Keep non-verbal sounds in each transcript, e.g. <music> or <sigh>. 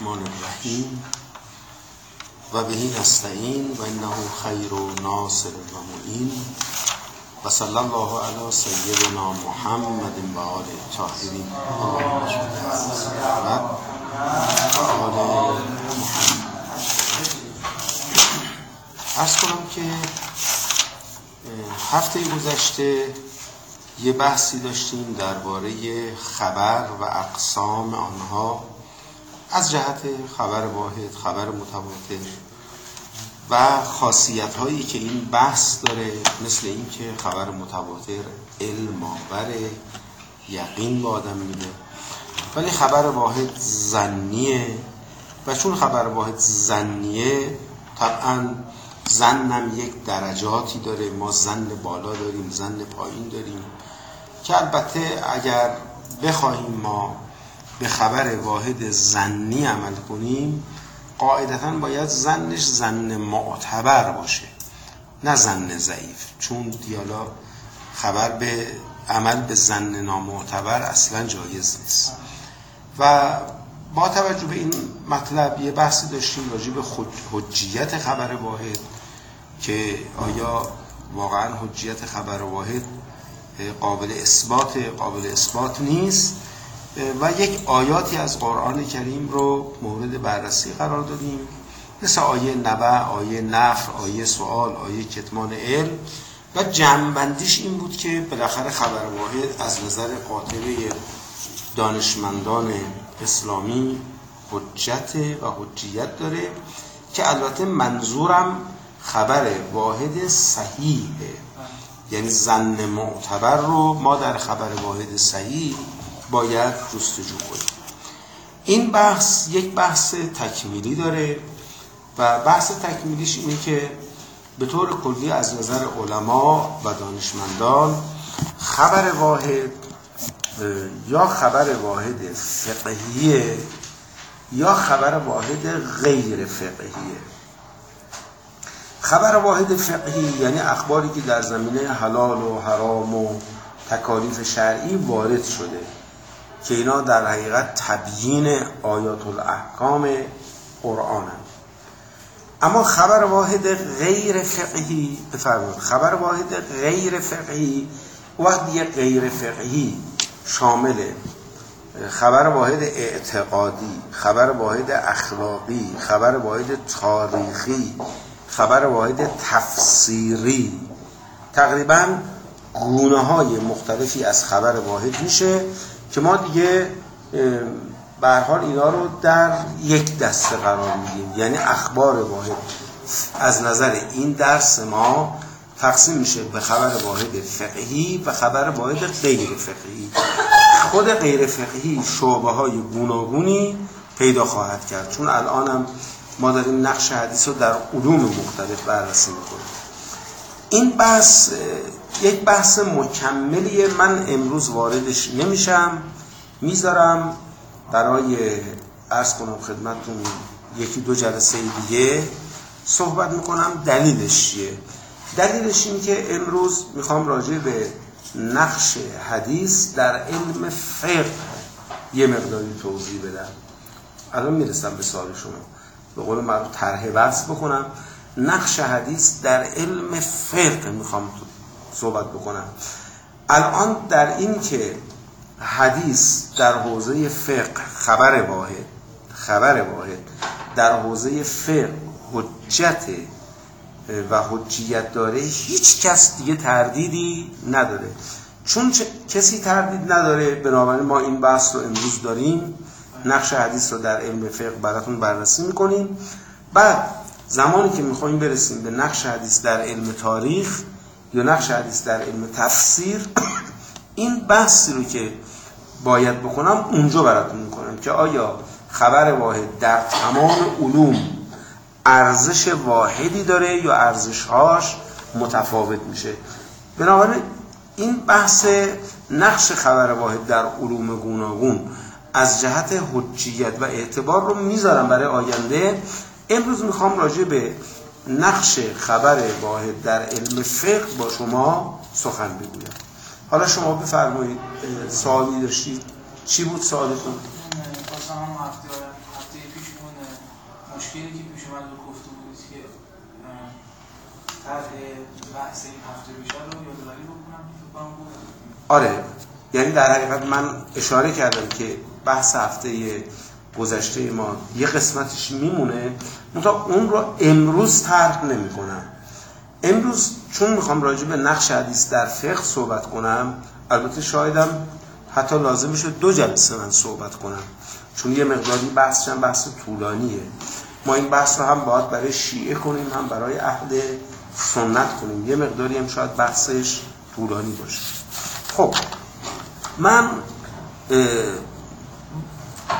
الرحمن الرحیم و بهی نستعین و انه خیر و ناصر و معین و صلی الله علی سیدنا محمد و آل طاهرین. محمد ارز کنم که هفته گذشته یه بحثی داشتیم درباره خبر و اقسام آنها. از جهت خبر واحد خبر متواتر و خاصیت هایی که این بحث داره مثل اینکه خبر متواتر علم آوره یقین به آدم میده. ولی خبر واحد زنیه و چون خبر واحد زنیه طبعا زنم یک درجاتی داره. ما زن بالا داریم زن پایین داریم که البته اگر بخواهیم ما به خبر واحد زنی عمل کنیم قاعدتا باید زنش زن معتبر باشه نه زن ضعیف. چون دیالا خبر به عمل به زن نامعتبر اصلا جایز نیست. و با توجه به این مطلب یه بحثی داشتیم راجع به حجیت خبر واحد که آیا واقعا حجیت خبر واحد قابل اثبات قابل اثبات نیست. و یک آیاتی از قرآن کریم رو مورد بررسی قرار دادیم. مثل آیه نبع، آیه نفر، آیه سوال، آیه کتمان علم. و جمعبندیش این بود که بالاخره خبر واحد از نظر قاطبه دانشمندان اسلامی حجت و حجیت داره که البته منظورم خبر واحد صحیحه. یعنی زن معتبر رو ما در خبر واحد صحیح باید جستجو کنیم. این بحث یک بحث تکمیلی داره و بحث تکمیلیش اینه که به طور کلی از نظر علما و دانشمندان خبر واحد یا خبر واحد فقهیه یا خبر واحد غیر فقهیه. خبر واحد فقهی یعنی اخباری که در زمینه حلال و حرام و تکالیف شرعی وارد شده. که اینا در حقیقت تبیین آیات الاحکام قرآن هم. اما خبر واحد غیر فقهی بفرمایید خبر واحد غیر فقهی وقت یه غیر فقهی شامل خبر واحد اعتقادی خبر واحد اخلاقی خبر واحد تاریخی خبر واحد تفسیری تقریبا گونه های مختلفی از خبر واحد میشه که ما دیگه به حال اینا رو در یک دسته قرار میدیم یعنی اخبار واحد. از نظر این درس ما تقسیم میشه به خبر واحد فقهی و خبر واحد غیر فقهی. خود غیر فقهی شعبه های گوناگونی پیدا خواهد کرد. چون الانم ما داریم نقش حدیث رو در علوم مختلف بررسی می‌کنیم. این بحث یک بحث مکملیه من امروز واردش نمیشم. می‌ذارم برای ارز کنم خدمتتون یکی دو جلسه دیگه صحبت می‌کنم. دلیلش چیه؟ دلیلش این که امروز می‌خوام راجع به نقش حدیث در علم فقه یه مقداری توضیح بدم. الان می‌رسم به سوال شما. به قول معروف طرح وصل بکنم. نقش حدیث در علم فقه می‌خوام صحبت بکنم. الان در این که حدیث در حوزه فقه خبر واحد خبر واحد در حوزه فقه حجت و حجیت داره هیچ کس دیگه تردیدی نداره. چون کسی تردید نداره بنابراین ما این بحث رو امروز داریم. نقش حدیث رو در علم فقه براتون بررسی می‌کنیم. بعد زمانی که می‌خوایم برسیم به نقش حدیث در علم تاریخ یا نقش حدیث در علم تفسیر این بحثی رو که باید بکنم اونجا براتون می‌کنم که آیا خبر واحد در تمام علوم ارزش واحدی داره یا ارزشهاش متفاوت میشه؟ بنابراین این بحث نقش خبر واحد در علوم گوناگون از جهت حجیت و اعتبار رو می‌ذارم برای آینده. امروز می‌خوام راجع به نقش خبر واحد در علم فقه با شما سخن بگویم حالا شما بفرمایید سوالی داشتید؟ چی بود سوالتون؟ خواستم هم هفته هفته پیش اون مشکلی که پیش اومد رو گفته بود که طرح بحث این هفته پیش رو یادآوری بکنم آره یعنی در حقیقت من اشاره کردم که بحث هفته گذشته ما یه قسمتش میمونه منتها اون رو امروز طرح نمی‌کنم. امروز چون می‌خوام راجع به نقش حدیث در فقه صحبت کنم البته شایدم حتی لازم میشه دو جلسه من صحبت کنم چون یه مقداری بحث چند بحث طولانیه. ما این بحث رو هم باید برای شیعه کنیم هم برای اهل سنت کنیم. یه مقداری هم شاید بحثش طولانی باشه. خب من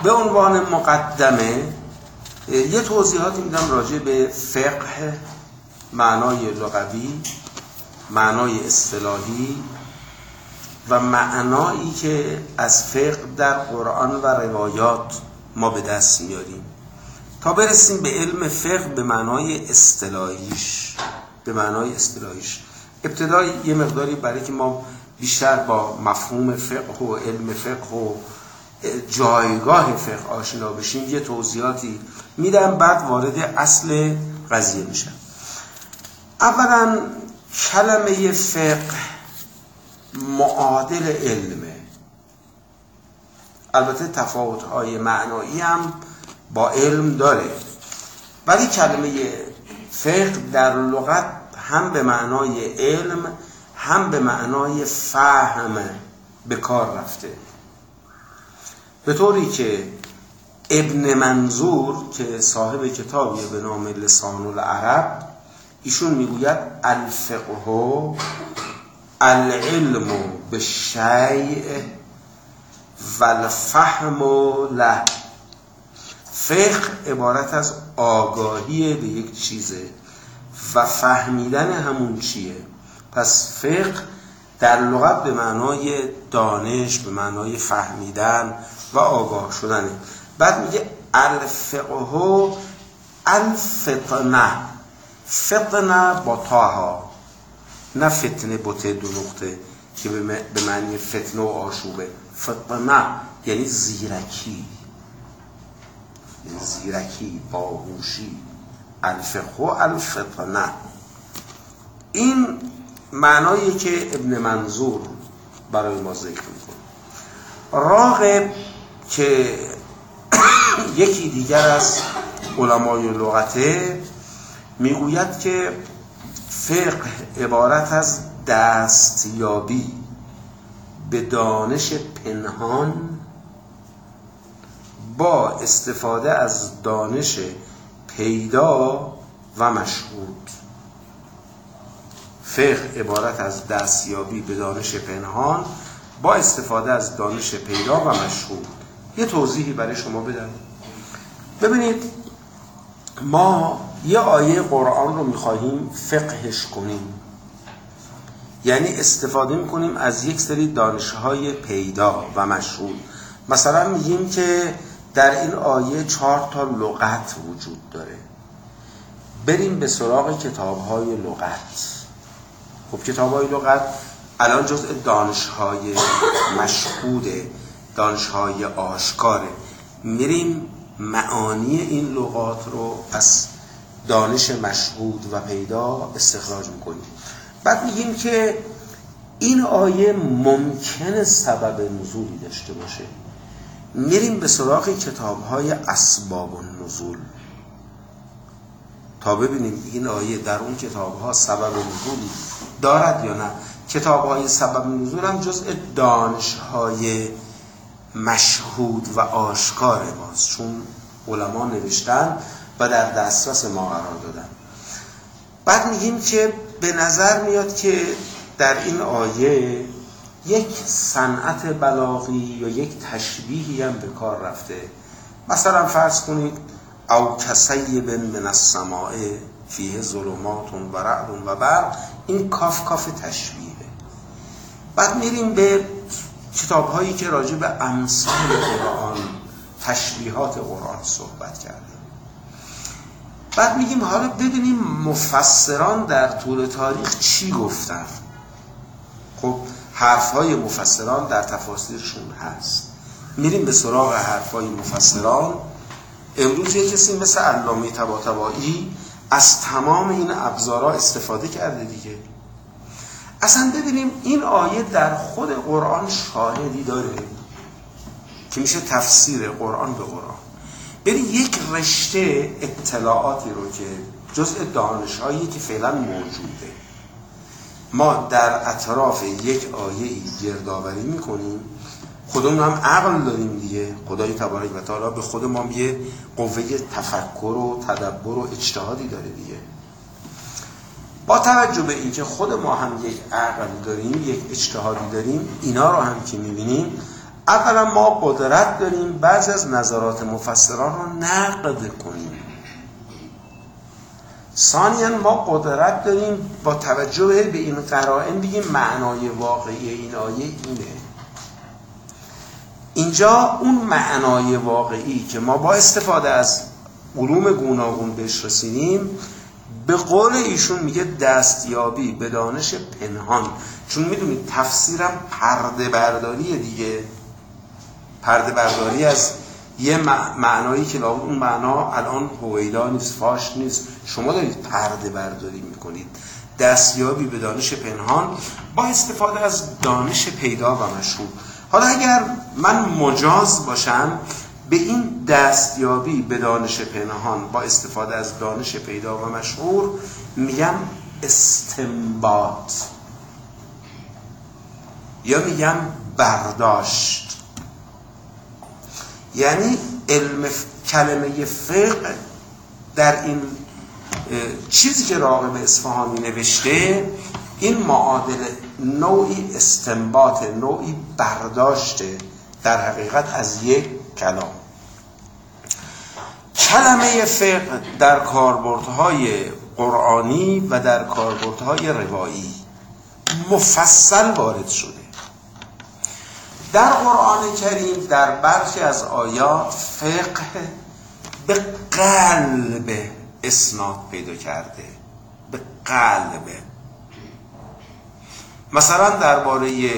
به عنوان مقدمه یه توضیحاتی میدم راجع به فقه معنای لغوی معنای اصطلاحی و معنایی که از فقه در قرآن و روایات ما به دست میاریم. تا برسیم به علم فقه به معنای اصطلاحیش به معنای اصطلاحیش. ابتدای یه مقداری برای که ما بیشتر با مفهوم فقه و علم فقه و جایگاه فقه آشنا بشیم یه توضیحاتی میدم بعد وارد اصل قضیه میشم. اولا کلمه فقه معادل علمه. البته تفاوت‌های معنایی هم با علم داره. ولی کلمه فقه در لغت هم به معنای علم هم به معنای فهم به کار رفته. به طوری که ابن منظور که صاحب کتابی به نام لسان العرب ایشون می‌گوید الفقه العلم به شیء و الفهم له. فقه عبارت از آگاهی به یک چیزه و فهمیدن همون چیه. پس فقه در لغت به معنای دانش به معنای فهمیدن و آگاه شدنه. بعد میگه الفقه الفطنه فطنه با تاها. نه فتنه بوته دو نقطه که به معنی فتنه و آشوبه. فطنه یعنی زیرکی. یعنی زیرکی باهوشی. الفقه الفطنه این معنایی که ابن منظور برای ما ذکر می‌کنه. راغب که یکی دیگر از علمای لغته می‌گوید که فقه عبارت از دستیابی به دانش پنهان با استفاده از دانش پیدا و مشهود. فقه عبارت از دستیابی به دانش پنهان با استفاده از دانش پیدا و مشهود. یه توضیحی برای شما بدم. ببینید ما یه آیه قرآن رو می‌خواهیم فقهش کنیم. یعنی استفاده می‌کنیم از یک سری دانشهای پیدا و مشهود مثلا میگیم که در این آیه چهار تا لغت وجود داره. بریم به سراغ کتابهای لغت. خب کتابهای لغت الان جزء دانشهای مشهوده. دانشهای آشکاره میریم معانی این لغات رو از دانش مشهود و پیدا استخراج می‌کنیم. بعد میگیم که این آیه ممکن سبب نزولی داشته باشه. میریم به سراغ کتاب های اسباب النزول. تا ببینیم این آیه در اون کتاب ها سبب نزولی دارد یا نه. کتاب های سبب نزول هم جزء دانش های مشهود و آشکار ماست چون علما نوشتن و در دسترس ما قرار دادن. بعد میگیم که به نظر میاد که در این آیه یک صنعت بلاغی یا یک تشبیهی هم به کار رفته. مثلا فرض کنید او کسیب من السماء فیه ظلمات و رعد و برق. این کاف کاف تشبیهه. بعد میریم به کتاب هایی که راجع به امثال قرآن تشبیهات قرآن صحبت کرده. بعد میگیم حالا ببینیم مفسران در طول تاریخ چی گفتن. خب حرف های مفسران در تفاسیرشون هست. میریم به سراغ حرف های مفسران. امروز یه کسی مثل علامه طباطبایی از تمام این ابزارها استفاده کرده دیگه. اصلا ببینیم این آیه در خود قرآن شاهدی داره. که میشه تفسیر قرآن به قرآن. بریم یک رشته اطلاعاتی رو که جزء دانشهایی که فعلا موجوده. ما در اطراف یک آیه ای گردآوری می‌کنیم. خودمون هم عقل داریم دیگه. خدای تبارک و تعالی به خود ما یه قوه تفکر و تدبر و اجتهادی داره دیگه. با توجه به اینکه خود ما هم یک عقل داریم یک اجتهادی داریم اینا رو هم که می‌بینیم اولا ما قدرت داریم بعضی از نظرات مفسران رو نقد کنیم. ثانیا ما قدرت داریم با توجه به این قرائن بگیم معنای واقعی این آیه اینه. اینجا اون معنای واقعی که ما با استفاده از علوم گوناگون بهش رسیدیم به قول ایشون میگه دستیابی به دانش پنهان. چون می‌دونید تفسیرم پرده برداری دیگه. پرده برداری از یه معنایی که اون معنا الان هویدا نیست فاش نیست. شما دارید پرده برداری می‌کنید. دستیابی به دانش پنهان با استفاده از دانش پیدا و مشهور. حالا اگر من مجاز باشم به این دستیابی به دانش پنهان با استفاده از دانش پیدا و مشهور میگم استنباط. یا میگم برداشت. یعنی علم کلمه فقه در این چیزی که راقب اصفهانی نوشته این معادل نوعی استنباط نوعی برداشته در حقیقت از یک کلام. کلمه فقه در کاربردهای قرآنی و در کاربردهای روایی مفصل وارد شده. در قرآن کریم در برخی از آیات فقه به قلب اسناد پیدا کرده. به قلب. مثلا درباره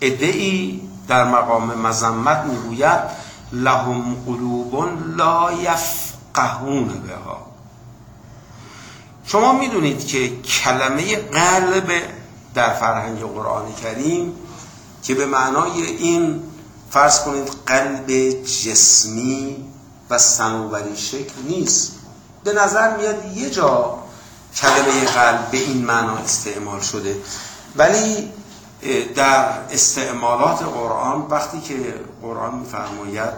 ادعی در مقام مذمت می‌گوید لهم قلوب لا یفقهون بها. شما می‌دونید که کلمه قلب در فرهنگ قرآن کریم که به معنای این فرض کنید قلب جسمی و سنوبری شکل نیست. به نظر میاد یه جا کلمه قلب به این معنا استعمال شده. ولی در استعمالات قرآن وقتی که قرآن میفرماید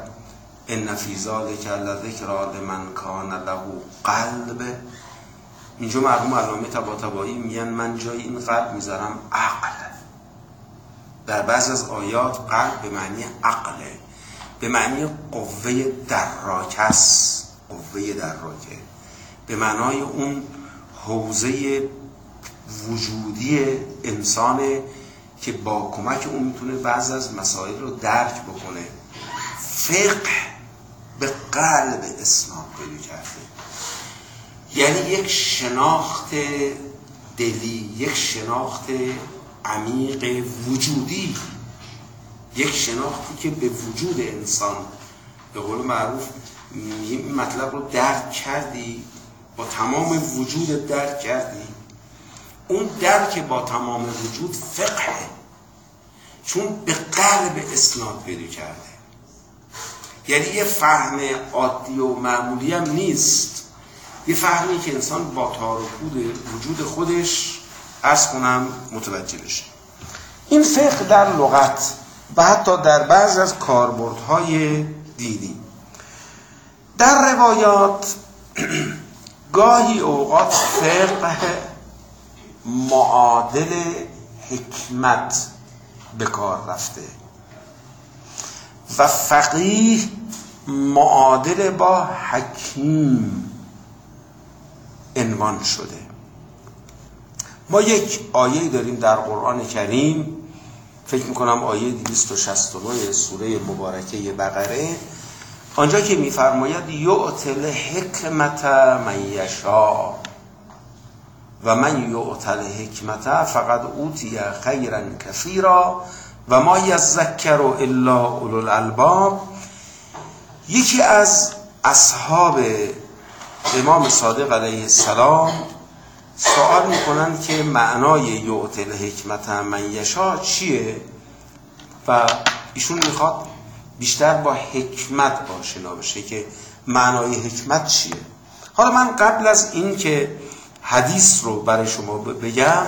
ان فی ذلک لذکر لمن کان له قلب. اینجا مرحوم علامه طباطبایی میگن من جای این قلب می‌ذارم عقل. در بعض از آیات قلب به معنی عقله به معنی قوه دراکس قوه دراکه. به معنای اون حوزه وجودی انسان که با کمک اون می‌تونه بعض از مسائل رو درک بکنه. فقه به قلب اسلام پیدا کرده یعنی یک شناخت دلی یک شناخت عمیق وجودی. یک شناختی که به وجود انسان به قول معروف این مطلب رو درک کردی با تمام وجود درک کردی اون درک با تمام وجود فقه چون به قلب اسناد پیدا کرده. یعنی یه فهم عادی و معمولی هم نیست. یه فهمی که انسان با تار وجود خودش از کنم متوجه بشه. این فقه در لغت و حتی در بعض از کاربردهای دینی. در روایات <clears throat> گاهی اوقات فقه معادل حکمت به کار رفته. و فقیه معادل با حکیم عنوان شده. ما یک آیه داریم در قرآن کریم. فکر می‌کنم آیه 269 سوره مبارکه بقره. آنجا که میفرماید یعطل حکمت من یشا و من یعطل حکمت فقط اوتی خیرا کثیرا و ما یذکر الا اولو الالباب. یکی از اصحاب امام صادق علیه السلام سوال می‌کنند که معنای یعطل حکمت من یشا چیه؟ و ایشون می‌خواد بیشتر با حکمت آشنا بشه که معنای حکمت چیه؟ حالا من قبل از این که حدیث رو برای شما بگم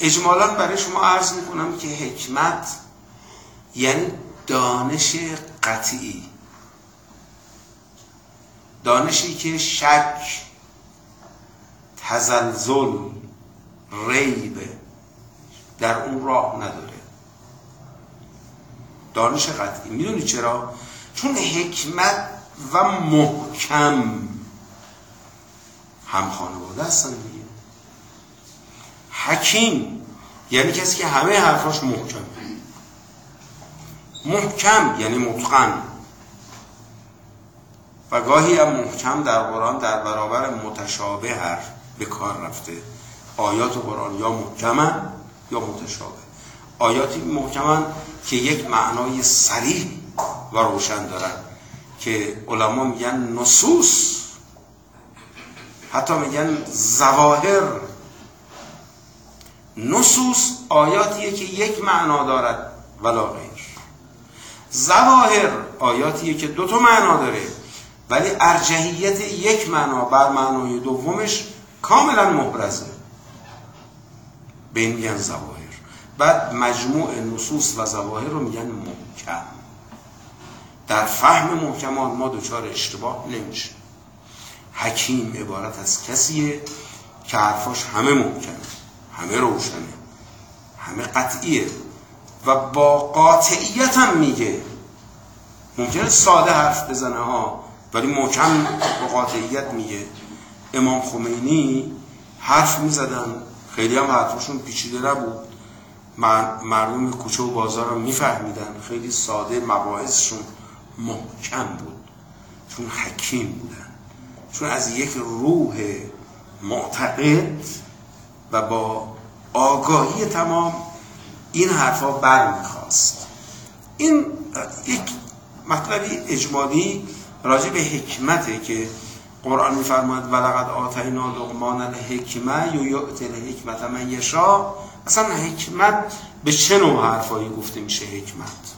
اجمالا برای شما عرض می‌کنم که حکمت یعنی دانش قطعی. دانشی که شک تزلزل ریب در اون راه نداره. دانش قطعی. می‌دونی چرا؟ چون حکمت و محکم هم خانواده هستن دیگه. حکیم یعنی کسی که همه حرفاش محکم. محکم یعنی متقن. و گاهی هم محکم در قرآن در برابر متشابه هر به کار رفته. آیات قرآن یا محکمن یا متشابه. آیاتی محکمن که یک معنای سریح و روشن دارن که علما میگن نصوص حتی میگن زواهر. نصوص آیاتیه که یک معنا دارد ولا غیر. زواهر آیاتیه که دو تا معنا داره ولی ارجحیت یک معنا بر معنای دومش کاملا مبرزه. به این میگن زواهر. بعد مجموع نصوص و زواهر رو میگن محکم. در فهم محکمان ما دچار اشتباه نمیشه حکیم عبارت از کسیه که حرفاش همه محکمه همه روشنه همه قطعیه و با قاطعیت هم میگه. ممکنه ساده حرف بزنه ها ولی محکم با قاطعیت میگه. امام خمینی حرف می‌زدن خیلی هم حرفشون پیچیده نبود. مردم کوچه و بازار رو میفهمیدن. خیلی ساده مباحثشون محکم بود. چون حکیم بودن. چون از یک روح معتقد و با آگاهی تمام این حرفا بر می‌خواست این یک مطلبی اجمالی راجع به حکمته که قرآن میفرماید ولقد آتینا لقمان الحکمه یا یؤتی الحکمت من یشا اصلا حکمت به چه نوع حرفایی گفته میشه حکمت؟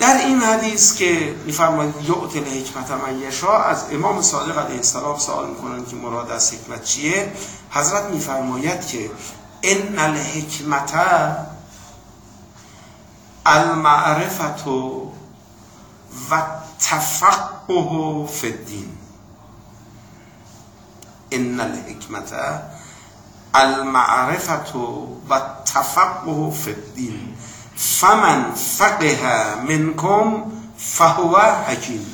در این حدیث که میفرماید یؤتی الحکمت من یشا از امام صادق علیه السلام سوال می‌کنن که مراد از حکمت چیه؟ حضرت میفرماید که ان الحکمت المعرفت و تفقه فی الدین ان الحکمت المعرفت و تفقه فی الدین فمن فقه منکم فهو حکیم.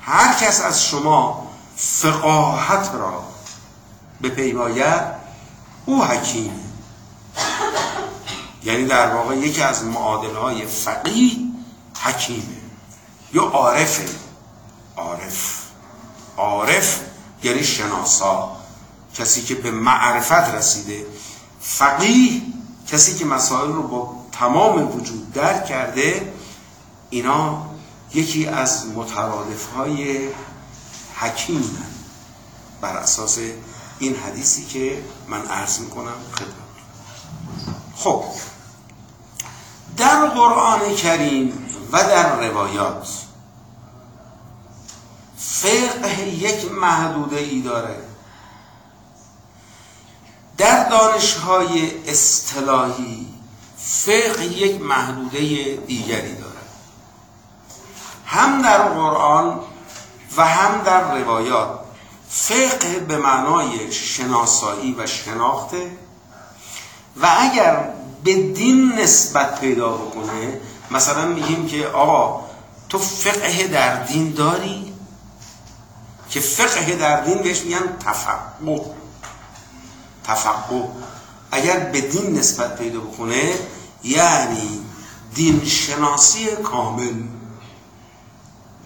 هر کس از شما فقاهت را به پیماید او حکیم. یعنی در واقع یکی از معادل های فقیه حکیمه. یا عارفه. عارف. عارف یعنی شناسا. کسی که به معرفت رسیده. فقیه کسی که مسائل رو با تمام وجود درک کرده اینا یکی از مترادف های حکیم بر اساس این حدیثی که من عرض می‌کنم خدمت. خب در قرآن کریم و در روایات فقه یک محدوده ای داره. در دانش های اصطلاحی فقه یک محدوده دیگری داره هم در قرآن و هم در روایات. فقه به معنای شناسایی و شناخته و اگر به دین نسبت پیدا بکنه مثلا میگیم که آقا تو فقه در دین داری؟ که فقه در دین بهش میگن تفقه. تفقه. اگر به دین نسبت پیدا بکنه یعنی دینشناسی کامل.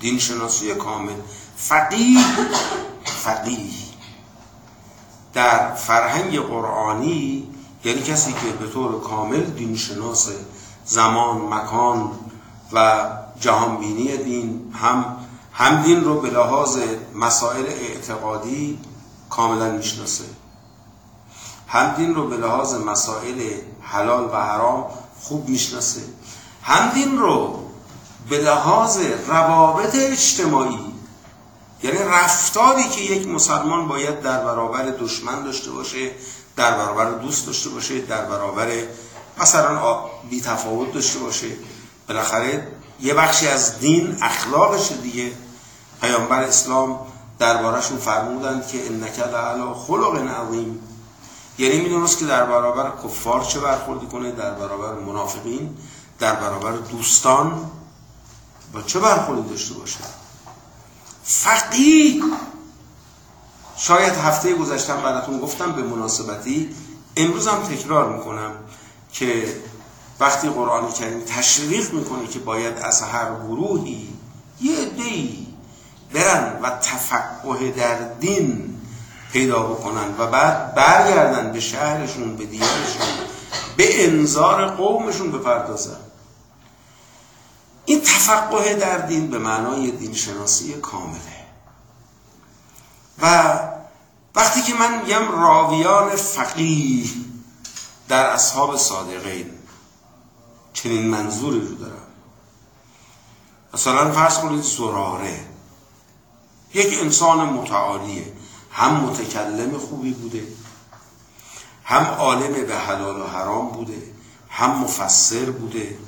دینشناسی کامل. فقیه. فقیه. در فرهنگ قرآنی یعنی کسی که به طور کامل دینشناس زمان مکان و جهانبینی دین هم هم دین رو به لحاظ مسائل اعتقادی کاملا می‌شناسه. هم دین رو به لحاظ مسائل حلال و حرام خوب می‌شناسه. هم دین رو به لحاظ روابط اجتماعی یعنی رفتاری که یک مسلمان باید در برابر دشمن داشته باشه در برابر دوست داشته باشه در برابر مثلا بی تفاوت داشته باشه بالاخره یه بخشی از دین اخلاقش دیگه. پیامبر اسلام دربارهشون فرمودن که انک لعلا خلق عظیم یعنی می‌دونست که در برابر کفار چه برخوردی کنه در برابر منافقین در برابر دوستان با چه برخوردی داشته باشه؟ فقیه! شاید هفته گذشتم براتون گفتم به مناسبتی امروز هم تکرار می‌کنم که وقتی قرآن کریم تشویق می‌کنه که باید از هر گروهی یه دی برن و تفقه در دین پیدا بکنن و بعد برگردن به شهرشون به دیارشون به انظار قومشون بپردازن. این تفقه در دین به معنای دینشناسی کامله. و وقتی که من میگم راویان فقیه در اصحاب صادقین چنین منظوری رو دارم. مثلا فرض کنید زراره. یک انسان متعالیه. هم متکلم خوبی بوده هم عالم به حلال و حرام بوده هم مفسر بوده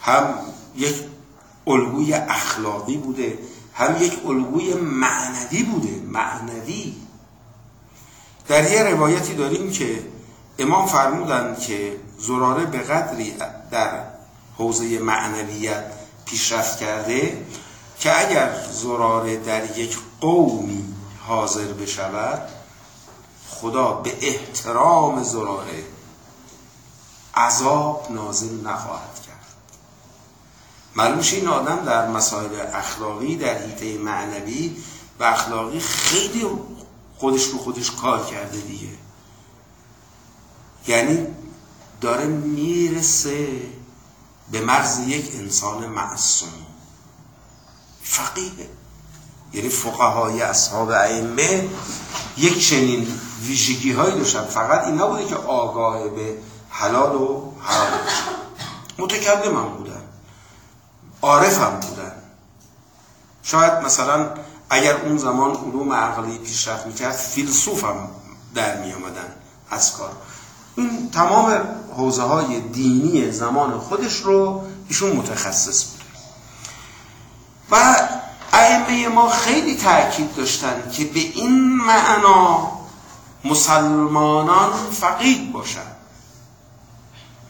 هم یک الگوی اخلاقی بوده هم یک الگوی معنوی بوده معنوی. در یه روایتی داریم که امام فرمودند که زراره به قدری در حوزه معنویت پیشرفت کرده که اگر زراره در یک قومی حاضر بشود خدا به احترام زراره عذاب نازل نخواهد کرد. معلوم این آدم در مسائل اخلاقی در حیطه معنوی و اخلاقی خیلی خودش رو خودش کار کرده دیگه. یعنی داره می‌رسه به مرز یک انسان معصوم. فقیه. یعنی فقهای اصحاب ائمه یک چنین ویژگی هایی داشتن. فقط این نبوده که آگاه به حلال و حرام متکلم هم بودن. عارف هم بودن. شاید مثلا اگر اون زمان علوم عقلی پیشرفت می‌کرد فیلسوف هم در می آمدن از کار. این تمام حوزه های دینی زمان خودش رو ایشون متخصص بود و ائمه ما خیلی تاکید داشتن که به این معنا مسلمانان فقید باشند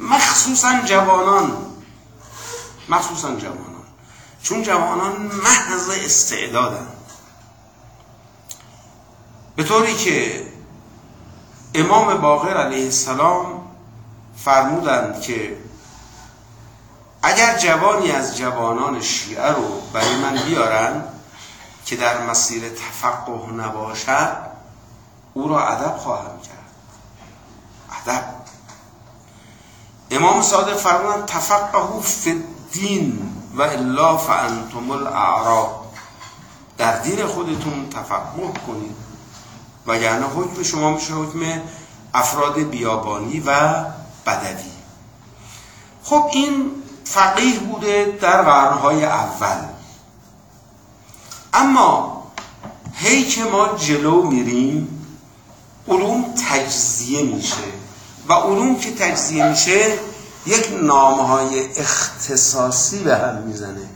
مخصوصا جوانان. مخصوصا جوانان. چون جوانان محض استعدادن. به طوری که امام باقر علیه السلام فرمودند که اگر جوانی از جوانان شیعه رو برای من بیارن که در مسیر تفقه نباشد او را ادب خواهم کرد. ادب. امام صادق فرمودن تفقه فی الدین و الا فانتم الاعراب. در دین خودتون تفقه کنید. و یعنی حکم شما میشه حکم افراد بیابانی و بدوی. خب این فقیه بوده در قرنهای اول. اما هی که ما جلو میریم علوم تجزیه میشه. و علوم که تجزیه میشه یک نامهای اختصاصی به هم می‌زنه.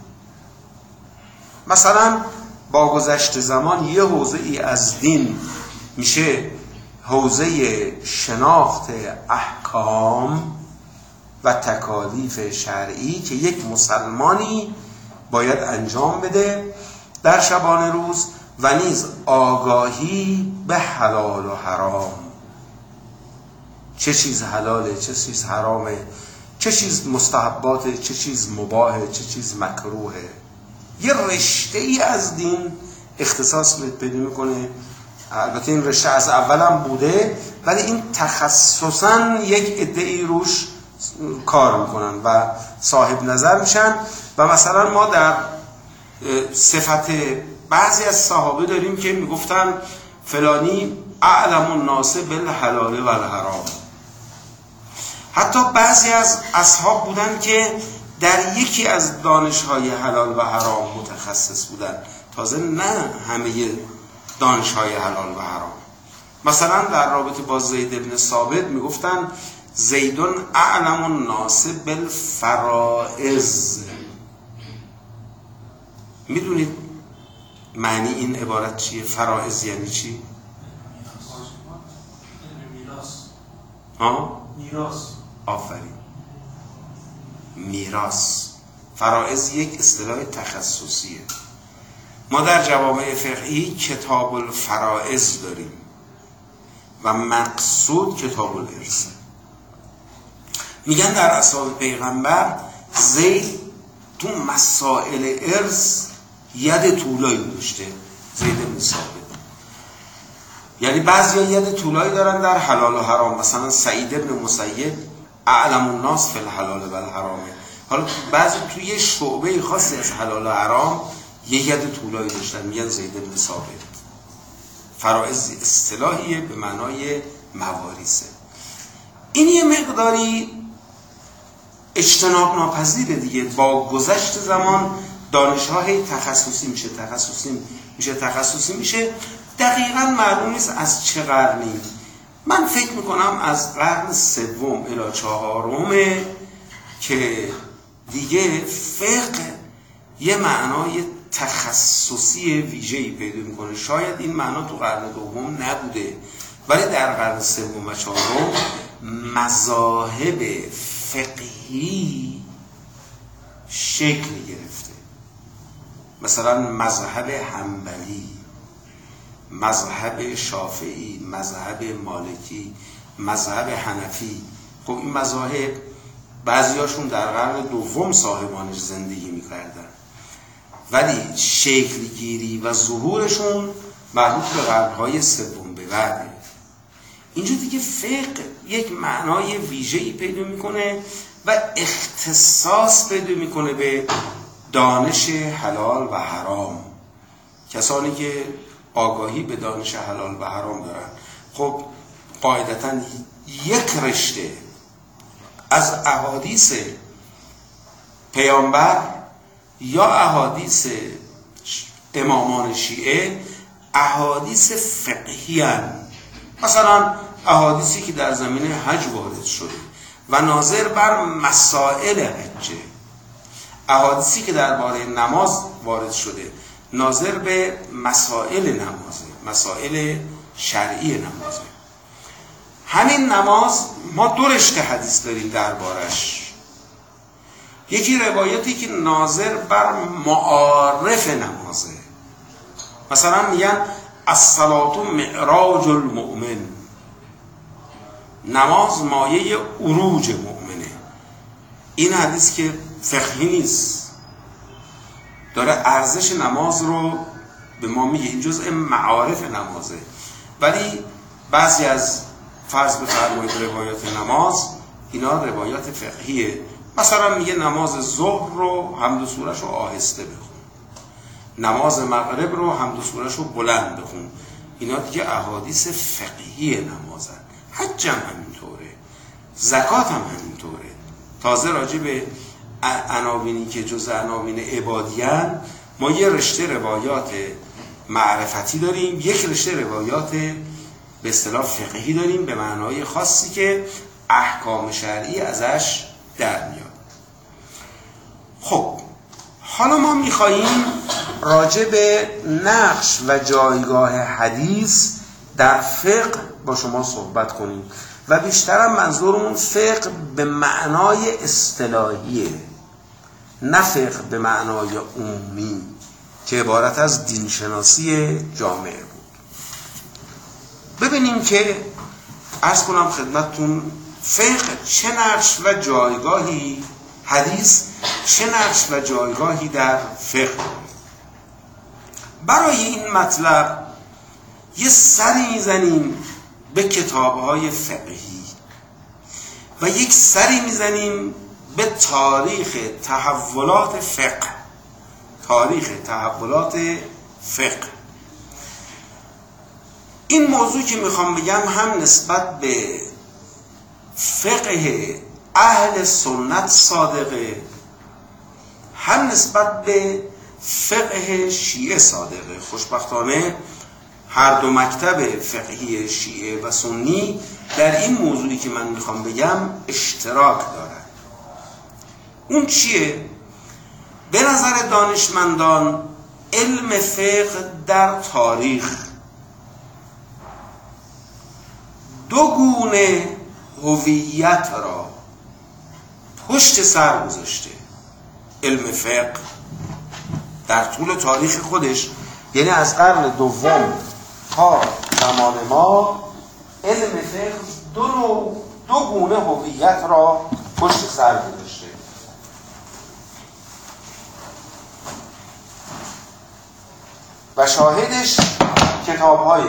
مثلا با گذشت زمان یه حوزه ای از دین میشه حوزه شناخت احکام. و تکالیف شرعی که یک مسلمانی باید انجام بده در شبانه روز و نیز آگاهی به حلال و حرام. چه چیز حلاله چه چیز حرامه چه چیز مستحباته چه چیز مباهه چه چیز مکروهه. یه رشته ای از دین اختصاص پیدا می‌کنه. البته این رشته از اولم بوده ولی این تخصصا یک عده روش کار می‌کنن و صاحب نظر میشن و مثلا ما در صفت بعضی از صحابه داریم که می‌گفتن فلانی اعلم الناس بالحلال و الحرام حتی بعضی از اصحاب بودن که در یکی از دانشهای حلال و حرام متخصص بودن. تازه نه همه دانشهای حلال و حرام. مثلا در رابطه با زید ابن ثابت می‌گفتن زیدون اعلم الناس بالفرائض. می‌دونید معنی این عبارت چیه؟ فرائض یعنی چی؟ ها؟ میراث. آفرین. میراث. فرائض یک اصطلاح تخصصیه. ما در جوامع فقهی کتاب الفرائض داریم و مقصود کتاب الارث میگن در اصحاب پیغمبر زید تو مسائل ارث ید طولایی داشته زید بن یعنی بعضی ید طولایی دارن در حلال و حرام. مثلا سعید ابن مسیب اعلم الناس فی الحلال و الحرامه حالا بعضی توی شعبه خاصی از حلال و حرام یه ید طولایی داشتن میگن زید بن ثابت. فرائض اصطلاحیه به معنای مواریسه این یه مقداری اجتناب ناپذیره دیگه. با گذشت زمان دانشهای تخصصی میشه تخصصی میشه تخصصی میشه. دقیقا معلوم نیست از چه قرنی. من فکر می‌کنم از قرن سوم الی چهارمه که دیگه فقه یه معنای تخصصی ویژه‌ای پیدا می‌کنه. شاید این معنا تو قرن دوم نبوده ولی در قرن سوم و چهارم مذاهب فقهی شکل گرفته. مثلا مذهب حنبلی مذهب شافعی مذهب مالکی مذهب حنفی. خب این مذاهب بعضیاشون در قرن دوم صاحبانش زندگی می‌کردن. ولی شکل گیری و ظهورشون مربوط به قرنهای سوم به بعده اینجا دیگه فقه یک معنای ویژه‌ای پیدا می‌کنه اختصاص پیدا می‌کنه به دانش حلال و حرام. کسانی که آگاهی به دانش حلال و حرام دارن. خب قاعدتا یک رشته از احادیث پیامبر یا احادیث امامان شیعه احادیث فقهی هن. مثلا احادیثی که در زمینه حج وارد شده. و ناظر بر مسائل حجه. احادیثی که درباره نماز وارد شده ناظر به مسائل نمازه مسائل شرعی نمازه. همین نماز ما دو رشته حدیث داریم دربارش. یکی روایتی که ناظر بر معارف نمازه. مثلا میگن الصلات معراج المؤمن. نماز مایه عروج مؤمنه. این حدیث که فقهی نیست. داره ارزش نماز رو به ما میگه. این جزء معارف نمازه. ولی بعضی از فرض بفرمایید روایات نماز اینا روایات فقهیه. مثلا میگه نماز ظهر رو حمد و سورش رو آهسته بخون. نماز مغرب رو حمد و سورش رو بلند بخون. اینا دیگه احادیث فقهی نمازن. حج هم همینطوره. زکات هم همینطوره. تازه راجع به عناوینی که جز عناوین عبادیان ما یه رشته روایات معرفتی داریم یک رشته روایات به اصطلاح فقهی داریم به معنای خاصی که احکام شرعی ازش در میاد. خب حالا ما میخواییم راجع به نقش و جایگاه حدیث در فقه شما صحبت کنیم. و بیشترم منظورمون فقه به معنای اصطلاحیه نه فقه به معنای عمومی که عبارت از دینشناسی جامعه بود. ببینیم که ارز کنم خدمتتون فقه چه نقش و جایگاهی حدیث چه نقش و جایگاهی در فقه؟ برای این مطلب یه سری می‌زنیم به کتابهای فقهی. و یک سری می‌زنیم به تاریخ تحولات فقه. تاریخ تحولات فقه. این موضوع که می‌خوام بگم هم نسبت به فقه اهل سنت صادقه هم نسبت به فقه شیعه صادقه. خوشبختانه هر دو مکتب فقهی شیعه و سنی در این موضوعی که من می‌خوام بگم اشتراک دارن اون چیه؟ به نظر دانشمندان علم فقه در تاریخ دو گونه هویت را پشت سر گذاشته علم فقه در طول تاریخ خودش یعنی از قرن دوم تا زمان ما علم فقه دو نوع دو گونه هویت را پشت سر گذاشته. و شاهدش کتاب های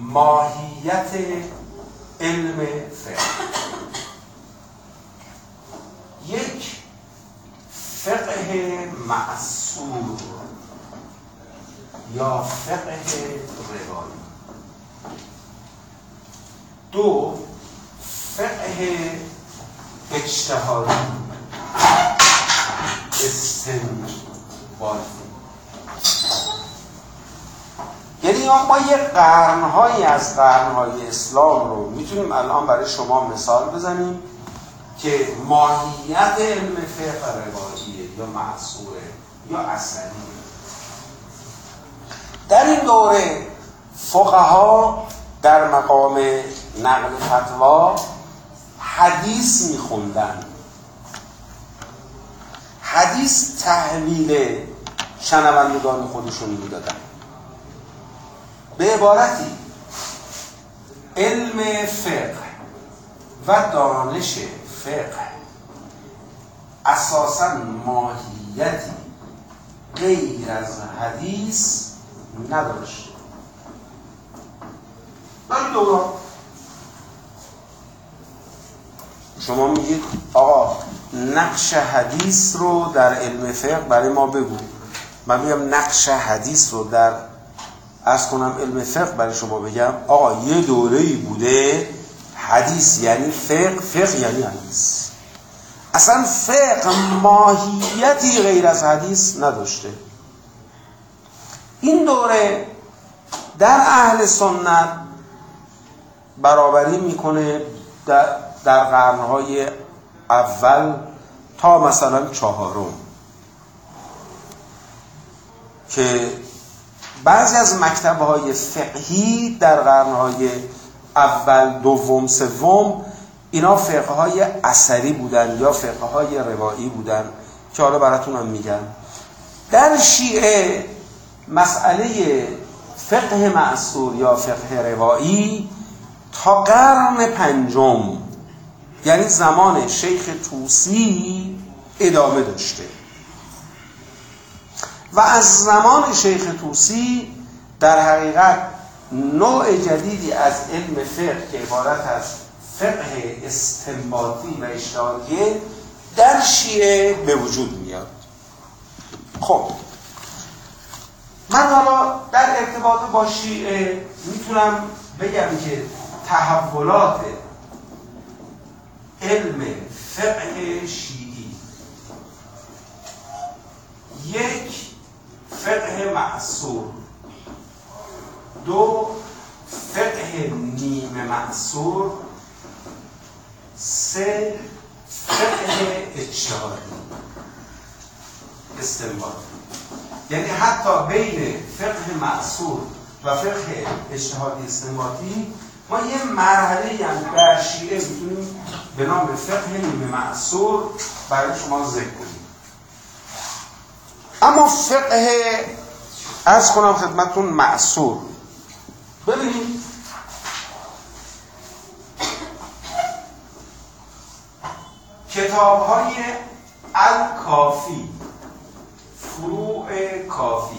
ماهیت علم فقه. یک فقه معصور. یا فقه روایی دو فقه اجتهادی. استنباطی یعنی ما یه قرنهایی از قرنهای اسلام رو می‌تونیم الان برای شما مثال بزنیم که ماهیت علم فقه رواییه یا معصوره یا اصلیه. در این دوره فقها در مقام نقل فتوا حدیث میخوندن. حدیث تحویل شنوندگان خودشون می‌دادن. به عبارتی علم فقه و دانش فقه اساسا ماهیتی غیر از حدیث نداشت. ولی دوران شما میگید آقا نقش حدیث رو در علم فقه برای ما بگو. من میگم نقش حدیث رو در از کنم علم فقه برای شما بگم. آقا یه دوره ای بوده حدیث یعنی فقه فقه یعنی حدیث. اصلا فقه ماهیتی غیر از حدیث نداشته. این دوره در اهل سنت برابری می‌کنه در, قرنهای اول تا مثلا چهارم. که بعضی از مکتبهای فقهی در قرنهای اول دوم سوم اینا فقه های اثری بودن یا فقه های روایی بودن که حالا براتون هم میگم. در شیعه مسئله فقه معصور یا فقه روایی تا قرن پنجم یعنی زمان شیخ توسی ادامه داشته. و از زمان شیخ توسی در حقیقت نوع جدیدی از علم فقه که عبارت از فقه استنباطی و اشتهادیه در شیعه به وجود میاد. خب من حالا در ارتباط با شیعه می‌تونم بگم که تحولات علم فقه شیعی. یک فقه معصور دو فقه نیمه معصور سه فقه اجتهادی. استنباط. یعنی حتی بین فقه معصور و فقه اجتهادی استنباطی ما یه مرحله هم در شیعه می‌تونیم به نام فقه نیمه معصور برای شما ذکر کنیم. اما فقه از کنم خدمتون معصور. ببینید کتاب های الکافی کافی.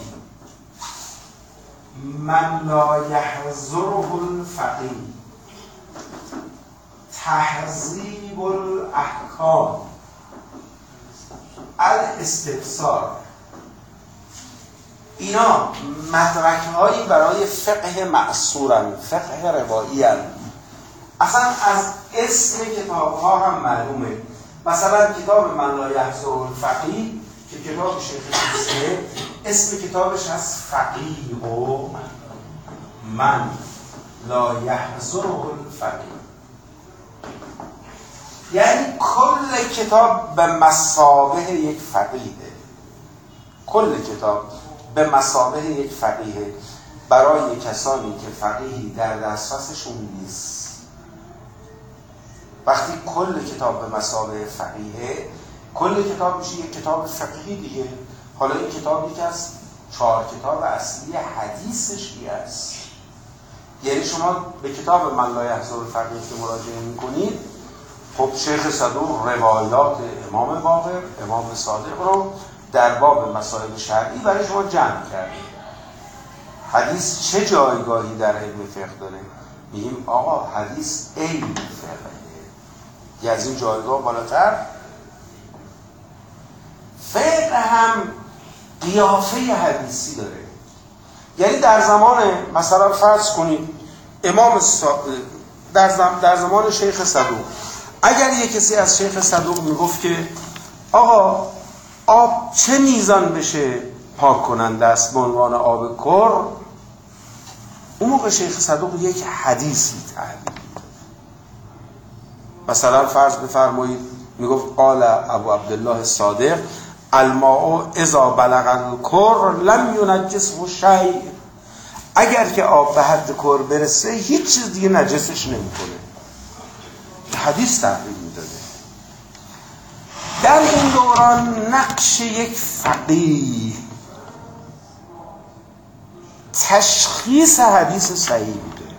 من لا یحضره الفقیه. تحذیب الاحکام. الاستفسار اینا مدرک برای فقه معصورن فقه روایی. اصلا از اسم کتاب ها هم معلومه. مثلا کتاب من لا یحضر الفقیه که کتاب شیخ اسم کتابش از فقیه و من لا یحضر الفقیه. یعنی کل کتاب به مسابه یک فقیه. کل کتاب به مسابه یک فقیه. برای کسانی که فقیهی در دسترسشون نیست. وقتی کل کتاب به مسابه فقیه کل کتاب میشه یک کتاب فقیهی دیگه. حالا این کتاب یکی از چهار کتاب اصلی حدیث شیعه است؟ یعنی شما به کتاب من لا یحضر فقیه که مراجعه می‌کنید خب شیخ صدوق روایات امام باقر امام صادق رو در باب مسائل شرعی برای شما جمع کرده حدیث چه جایگاهی در علم فقه داره؟ میگیم آقا حدیث علم فقه از این جایگاه بالاتر فقه هم قیافه حدیثی داره. یعنی در زمان مثلا فرض کنید امام در, در زمان شیخ صدوق اگر یک کسی از شیخ صدوق می‌گفت که آقا آب چه میزان بشه پاک کننده است به عنوان آب کر؟ اون موقع شیخ صدوق یک حدیثی تعلیم مثلا فرض بفرمایید می‌گفت قال ابو عبدالله صادق الماء اذا بلغ الکر لم ینجسه شیء اگر که آب به حد کر برسه هیچ چیز دیگه نجسش نمی‌کنه. حدیث تحریم می‌داده. در این دوران نقش یک فقیه تشخیص حدیث صحیح بوده.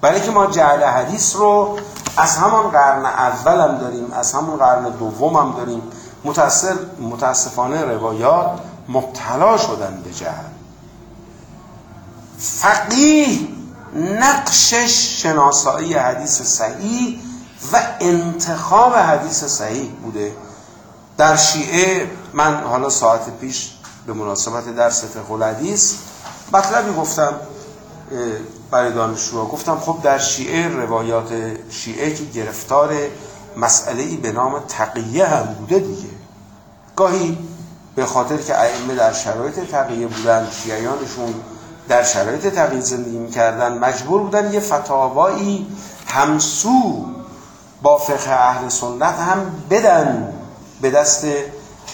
برای که ما جعل حدیث رو از همان قرن اول هم داریم از همون قرن دوم هم داریم. متأثر متاسفانه روایات مبتلا شدن به جهل. فقیه نقشش شناسایی حدیث صحیح و انتخاب حدیث صحیح بوده. در شیعه من حالا ساعت پیش به مناسبت درس فقه الحدیث مطلبی گفتم برای دانشجوها. گفتم خب در شیعه روایات شیعه که گرفتار مسئله ای به نام تقیه هم بوده دیگه. گاهی به خاطر که ائمه در شرایط تقیه بودن شیعیانشون در شرایط تقیه زندگی می‌کردن مجبور بودن یه فتاوایی همسو با فقه اهل سنت هم بدن به دست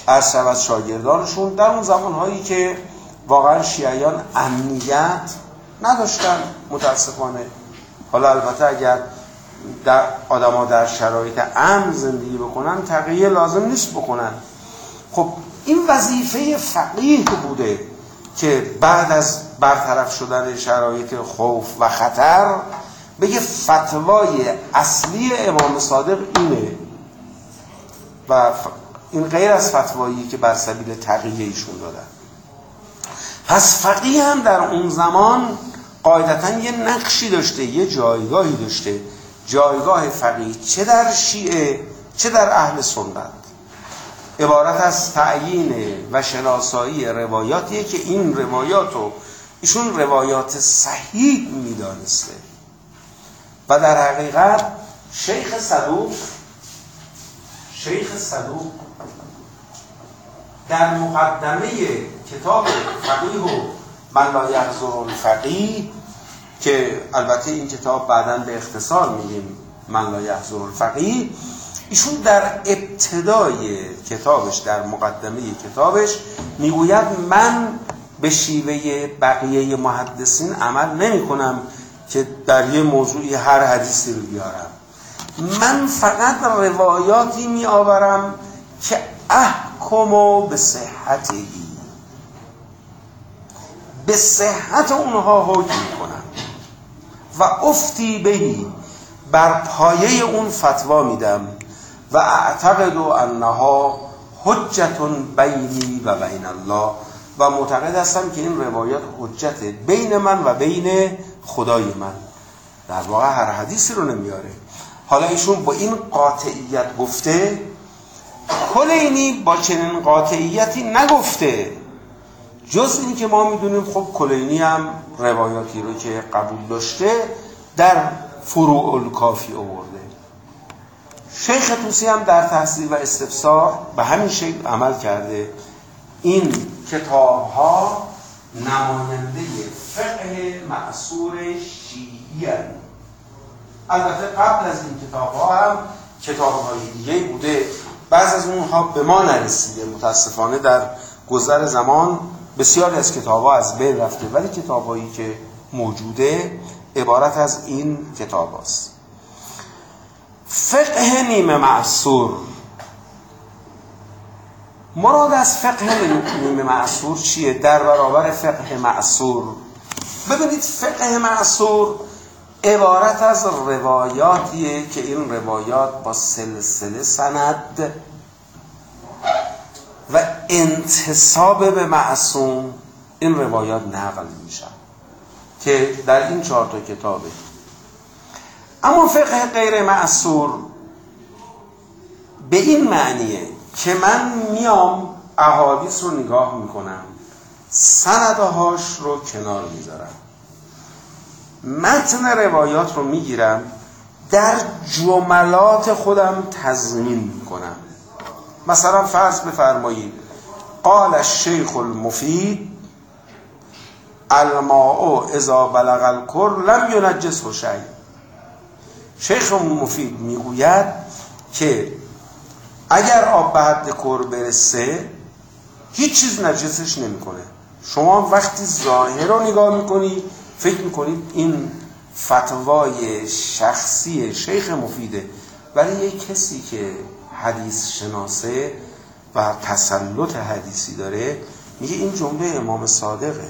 از شاگردانشون در اون زمانهایی که واقعا شیعیان امنیت نداشتن متاسفانه. حالا البته اگر در آدما در شرایط امن زندگی بکنن تقیه لازم نیست بکنن. خب این وظیفه فقیه بوده که بعد از برطرف شدن شرایط خوف و خطر بگه فتوای اصلی امام صادق اینه. و این غیر از فتوایی که بر سبیل تقیه ایشون دادن پس فقیه هم در اون زمان قاعدتا یه نقشی داشته یه جایگاهی داشته. جایگاه فقیه چه در شیعه چه در اهل سنت. عبارت از تعیین و شناسایی روایاتیه که این روایات رو ایشون روایات صحیح می‌دانسته. و در حقیقت شیخ صدوق شیخ صدوق در مقدمه کتاب فقیه و من لا الفقیه که البته این کتاب بعدا به اختصار میگیم من لا یحضر الفقیه. ایشون در ابتدای کتابش در مقدمه کتابش می‌گوید من به شیوه بقیه محدثین عمل نمی کنم که در یه موضوعی هر حدیثی رو بیارم. من فقط روایاتی می آورم که احکمو به صحتی. به صحت اونها حکم کنم و افتی بهی بر پایه اون فتوا میدم و اعتقد انها حجت بینی و بین الله و معتقد هستم که این روایات حجت بین من و بین خدای من. در واقع هر حدیثی رو نمیاره. حالا ایشون با این قاطعیت گفته کلینی با چنین قاطعیتی نگفته. جز این که ما می‌دونیم خب کلینی هم روایاتی رو که قبول داشته در فروع الکافی آورده. شیخ توسی هم در تحصیل و استفسار به همین شکل عمل کرده. این کتاب ها نماینده فقه معصور شیعی البته قبل از این کتاب ها هم کتاب های دیگه بوده. بعض از اونها به ما نرسیده متاسفانه در گذر زمان بسیاری از کتاب ها از بین رفته ولی کتاب هایی که موجوده عبارت از این کتاب هاست. فقه نیمه معصور. مراد از فقه نیمه معصور چیه؟ در برابر فقه معصور. ببینید فقه معصور عبارت از روایاتیه که این روایات با سلسله سند و انتصاب به معصوم این روایات نقل میشن که در این چهار تا کتابه اما فقه غیر معصور به این معنیه که من میام احادیث رو نگاه می‌کنم سندهاش رو کنار می‌ذارم متن روایات رو می‌گیرم در جملات خودم تضمین می‌کنم. مثلا فرض بفرمایید قال الشیخ المفید الماء اذا بلغ الکر لم ینجسه شیء. شیخ مفید می‌گوید که اگر آب به حد کر برسه هیچ چیز نجسش نمی‌کنه. شما وقتی ظاهر رو نگاه می‌کنید فکر می‌کنید این فتوای شخصی شیخ مفیده. ولی یک کسی که حدیث شناسه و تسلط حدیثی داره میگه این جمله امام صادقه.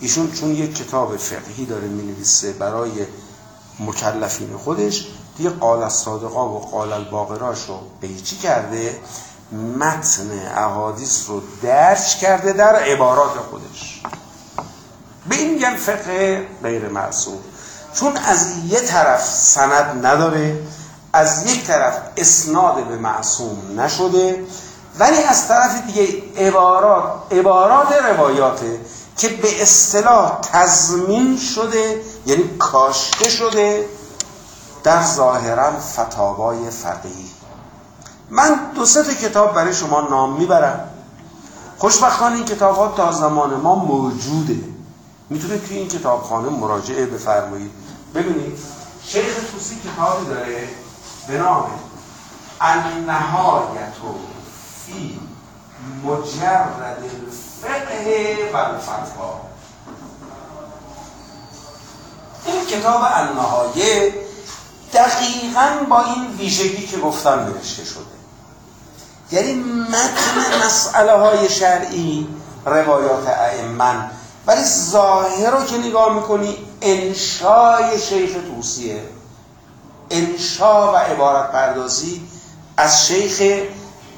ایشون چون یک کتاب فقهی داره می‌نویسه برای مکلفین خودش دیگه قال الصادقا و قال الباقراش رو قیچی کرده متن احادیث رو درج کرده در عبارات خودش. به این میگن فقه غیر معصوم. چون از یه طرف سند نداره از یک طرف اسناد به معصوم نشده ولی از طرف دیگه عبارات عبارات روایاته که به اصطلاح تضمین شده یعنی کاشته شده در ظاهرا فتاوای فقیه. من دو سه کتاب برای شما نام می‌برم. خوشبختانه این کتاب ها تا زمان ما موجوده. می‌تونید توی این کتابخانه مراجعه بفرمایید. ببینید شیخ توسی کتابی داره. به نام النهایت فی مجرد الفقه و الفتوا این کتاب النهایه دقیقا با این ویژگی که گفتم نوشته شده. یعنی متن مسئله های شرعی روایات ائمن ولی ظاهر رو که نگاه می‌کنی انشای شیخ توسیه. انشا و عبارت پردازی از شیخ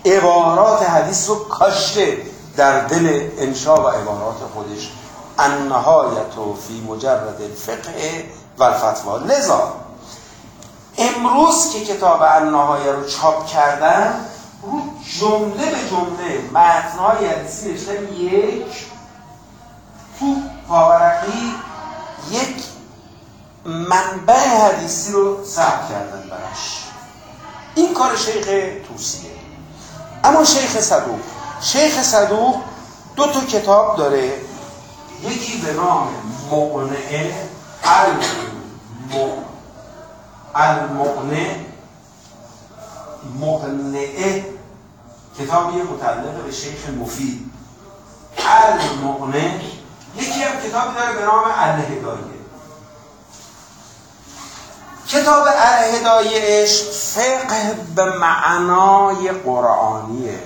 عبارات حدیث رو کاشته در دل انشا و عبارات خودش. النهایت فی مجرد الفقه و الفتوا لذا امروز که کتاب النهایه رو چاپ کردن رو جمله به جمله متنهای حدیثی نوشتن یک تو پاورقی یک منبع حدیثی رو ثبت کردن براش. این کار شیخ توسیه. اما شیخ صدوق. شیخ صدوق دو تا کتاب داره. یکی به نام مقنعه المقنع مقنعه کتابی متعلق به شیخ مفید. المقنع یکی هم کتابی داره به نام الهدایه. کتاب الهدایهش فقه به معنای قرآنیه.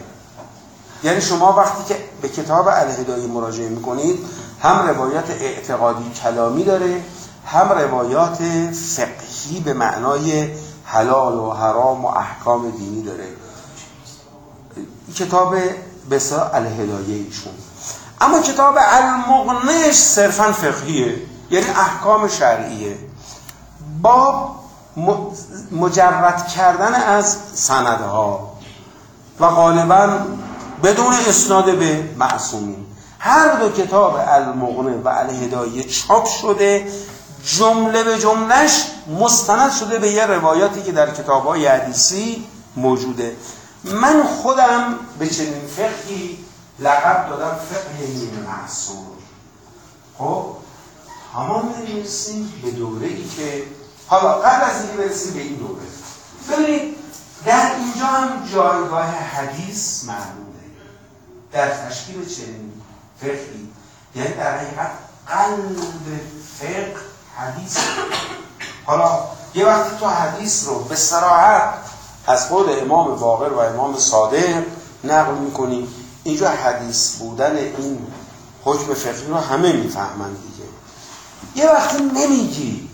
یعنی شما وقتی که به کتاب الهدایه مراجعه می‌کنید هم روایات اعتقادی کلامی داره هم روایات فقهی به معنای حلال و حرام و احکام دینی داره. کتاب بسیار الهدایه ایشون. اما کتاب المغنش صرفا فقهیه یعنی احکام شرعیه. با مجرد کردن از سندها و غالبا بدون اسناد به معصومین هر دو کتاب المغنه و الهدایه چاپ شده جمله به جملش مستند شده به یه روایاتی که در کتاب های حدیثی موجوده. من خودم به چنین فقهی لقب دادم فقه نیمه محصول خب تمام می‌رسیم به دوره ای که حالا قبل از اینکه برسیم به این دوره ببینید در اینجا هم جایگاه حدیث معلومه. در تشکیل چنین فقهی یعنی در حقیقت قلب فقه حدیث. حالا یه وقتی تو حدیث رو به سراحت از خود امام باقر و امام صادق نقل می‌کنی اینجا حدیث بودن این حکم فقهی رو همه می‌فهمن دیگه. یه وقتی نمیگی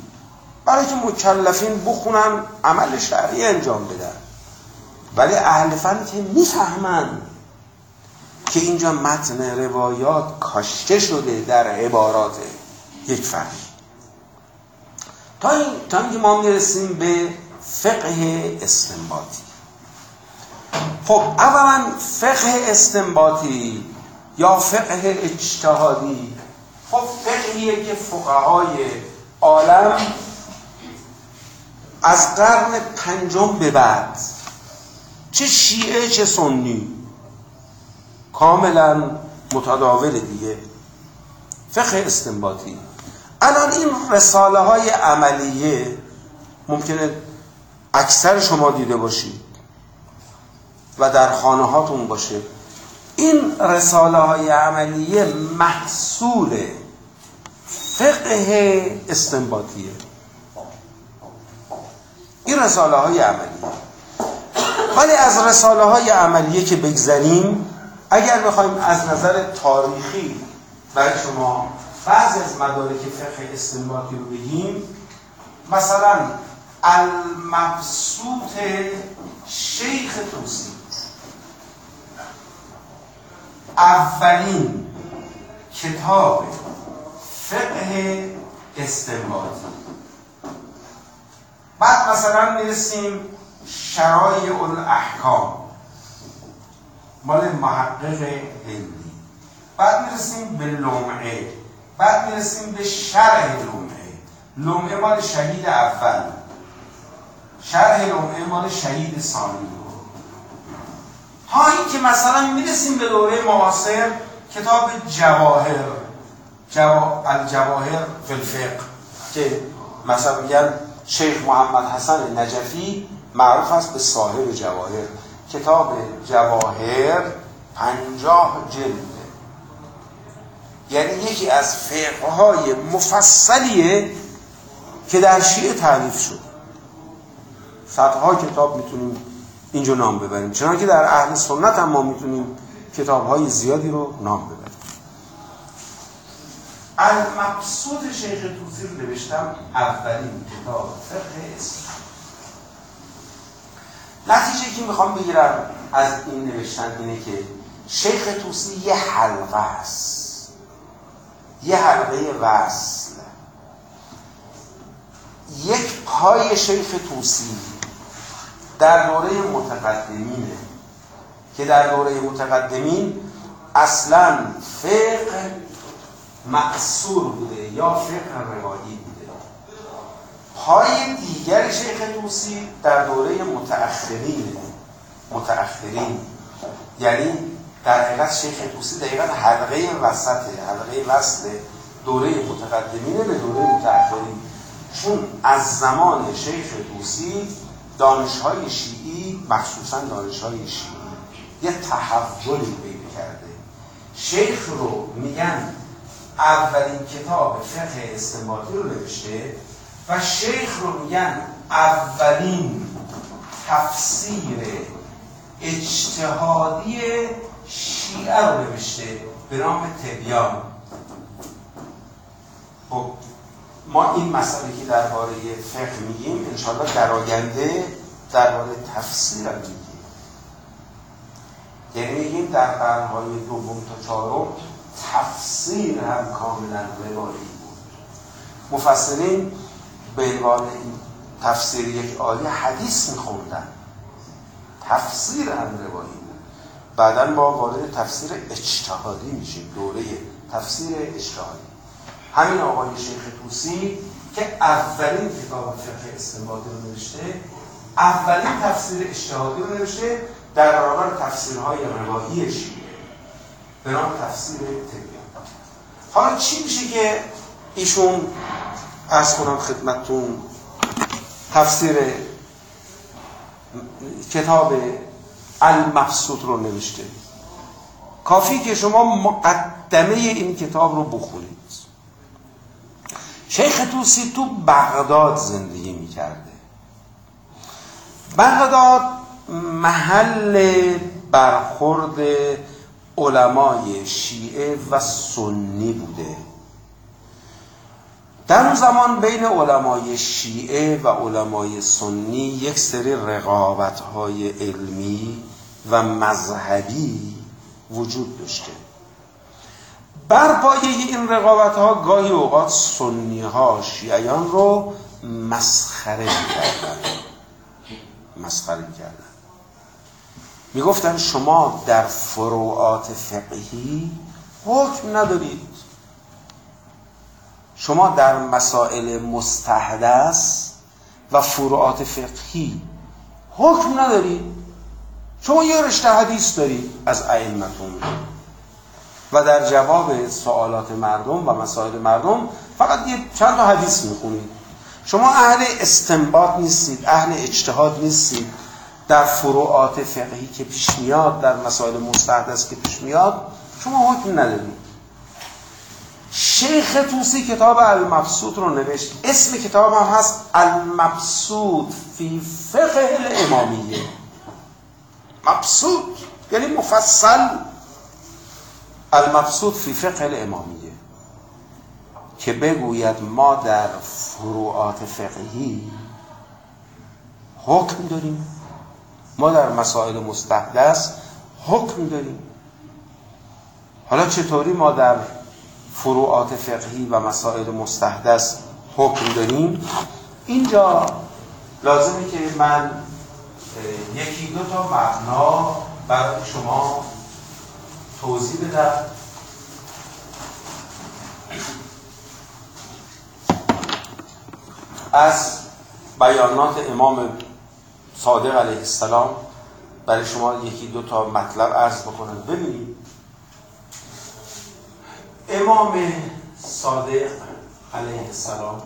برای که مکلفین بخونن عمل شرعی انجام بدن. ولی اهل فن که می‌فهمن که اینجا متن روایات کاشته شده در عبارات یک فرد تا, این، تا اینکه ما می‌رسیم به فقه استنباطی. خب اولا فقه استنباطی یا فقه اجتهادی؟ خب فقهیه که فقهای عالم از قرن پنجم به بعد چه شیعه چه سنی کاملا متداول دیگه فقه استنباطی. الان این رساله های عملیه ممکنه اکثر شما دیده باشید و در خانه هاتون باشه. این رساله های عملیه محصول فقه استنباطیه. این رساله های عملیه ولی از رساله های عملیه که بگذریم اگر بخوایم از نظر تاریخی برای شما بعضی از مدارک فقه استنباطی رو بگیم مثلا المبسوط شیخ توسی. اولین کتاب فقه استنباطی. بعد مثلا می‌رسیم شرایع الاحکام مال محقق هندی بعد می‌رسیم به لمعه بعد می‌رسیم به شرح لمعه لمعه مال شهید اول. شرح لمعه مال شهید ثانی. تا که مثلا می‌رسیم به دوره معاصر کتاب جواهر جوا... الجواهر فی که مثلا میگن شیخ محمد حسن نجفی معروف است به صاحب جواهر. کتاب جواهر پنجاه جلده. یعنی یکی از فقه مفصلیه که در شیعه تعریف شد صدها کتاب می‌تونیم اینجا نام ببریم. چنانکه که در اهل سنت هم ما می‌تونیم کتاب های زیادی رو نام ببریم المقصود شیخ توسی رو نوشتم اولین کتاب فقه اسلام نتیجه که می‌خوام بگیرم از این نوشتن اینه که شیخ توسی یه حلقه است. یه حلقه وصل. یک پای شیخ توسی در دوره متقدمینه. که در دوره متقدمین اصلا فقه معصور بوده یا فقه روایی بوده. پای دیگر شیخ توسی در دوره متأخرین متأخرین. یعنی در حقیقت شیخ توسی دقیقا حلقه وسطه حلقه وصل دوره متقدمین به دوره متأخرین. چون از زمان شیخ توسی دانشهای شیعی مخصوصا دانشهای شیعی یه تحولی پیدا کرده. شیخ رو میگن اولین کتاب فقه استنباطی رو نوشته و شیخ رو میگن اولین تفسیر اجتهادی شیعه رو نوشته به نام تبیان. خب ما این مسئله که درباره فقه میگیم انشاءالله در آینده درباره تفسیر هم میگیم. یعنی میگیم در قرنهای دوم تا چهارم تفسیر هم کاملا روایی بود. مفسرین به عنوان تفسیر یک آیه حدیث میخوندن. تفسیر هم روایی بود. بعدا ما وارد تفسیر اجتهادی میشیم دوره تفسیر اجتهادی. همین آقای شیخ توسی که اولین کتاب فقه استنباطی رو نوشته اولین تفسیر اجتهادی رو نوشته در برابر تفسیرهای روایی به نام تفسیر تبیان حالا چی میشه که ایشون از کنم خدمتتون تفسیر کتاب المبسوط رو نوشته؟ کافی که شما مقدمه این کتاب رو بخونید. شیخ توسی تو بغداد زندگی می‌کرده. بغداد محل برخورد علمای شیعه و سنی بوده. در اون زمان بین علمای شیعه و علمای سنی یک سری رقابت های علمی و مذهبی وجود داشته. بر پایه این رقابت ها گاهی اوقات سنی ها شیعیان رو مسخره می‌کردن. مسخره می‌کردن. می‌گفتن شما در فروعات فقهی حکم ندارید. شما در مسائل مستحدث و فروعات فقهی حکم ندارید. شما یه رشته حدیث دارید از ائمتون. و در جواب سوالات مردم و مسائل مردم فقط یه چند تا حدیث می‌خونید. شما اهل استنباط نیستید اهل اجتهاد نیستید. در فروعات فقهی که پیش میاد در مسائل مستحدث که پیش میاد شما حکم ندارید. شیخ توسی کتاب المبسوط رو نوشت. اسم کتاب هم هست المبسوط فی فقه الامامیه. مبسوط یعنی مفصل. المبسوط فی فقه الامامیه. که بگوید ما در فروعات فقهی حکم داریم. ما در مسائل مستحدث حکم داریم. حالا چطوری ما در فروعات فقهی و مسائل مستحدث حکم داریم؟ اینجا لازمه که من یکی دو تا معنا برای شما توضیح بدم. از بیانات امام صادق علیه السلام برای شما یکی دو تا مطلب عرض بکنم. ببینید. امام صادق علیه السلام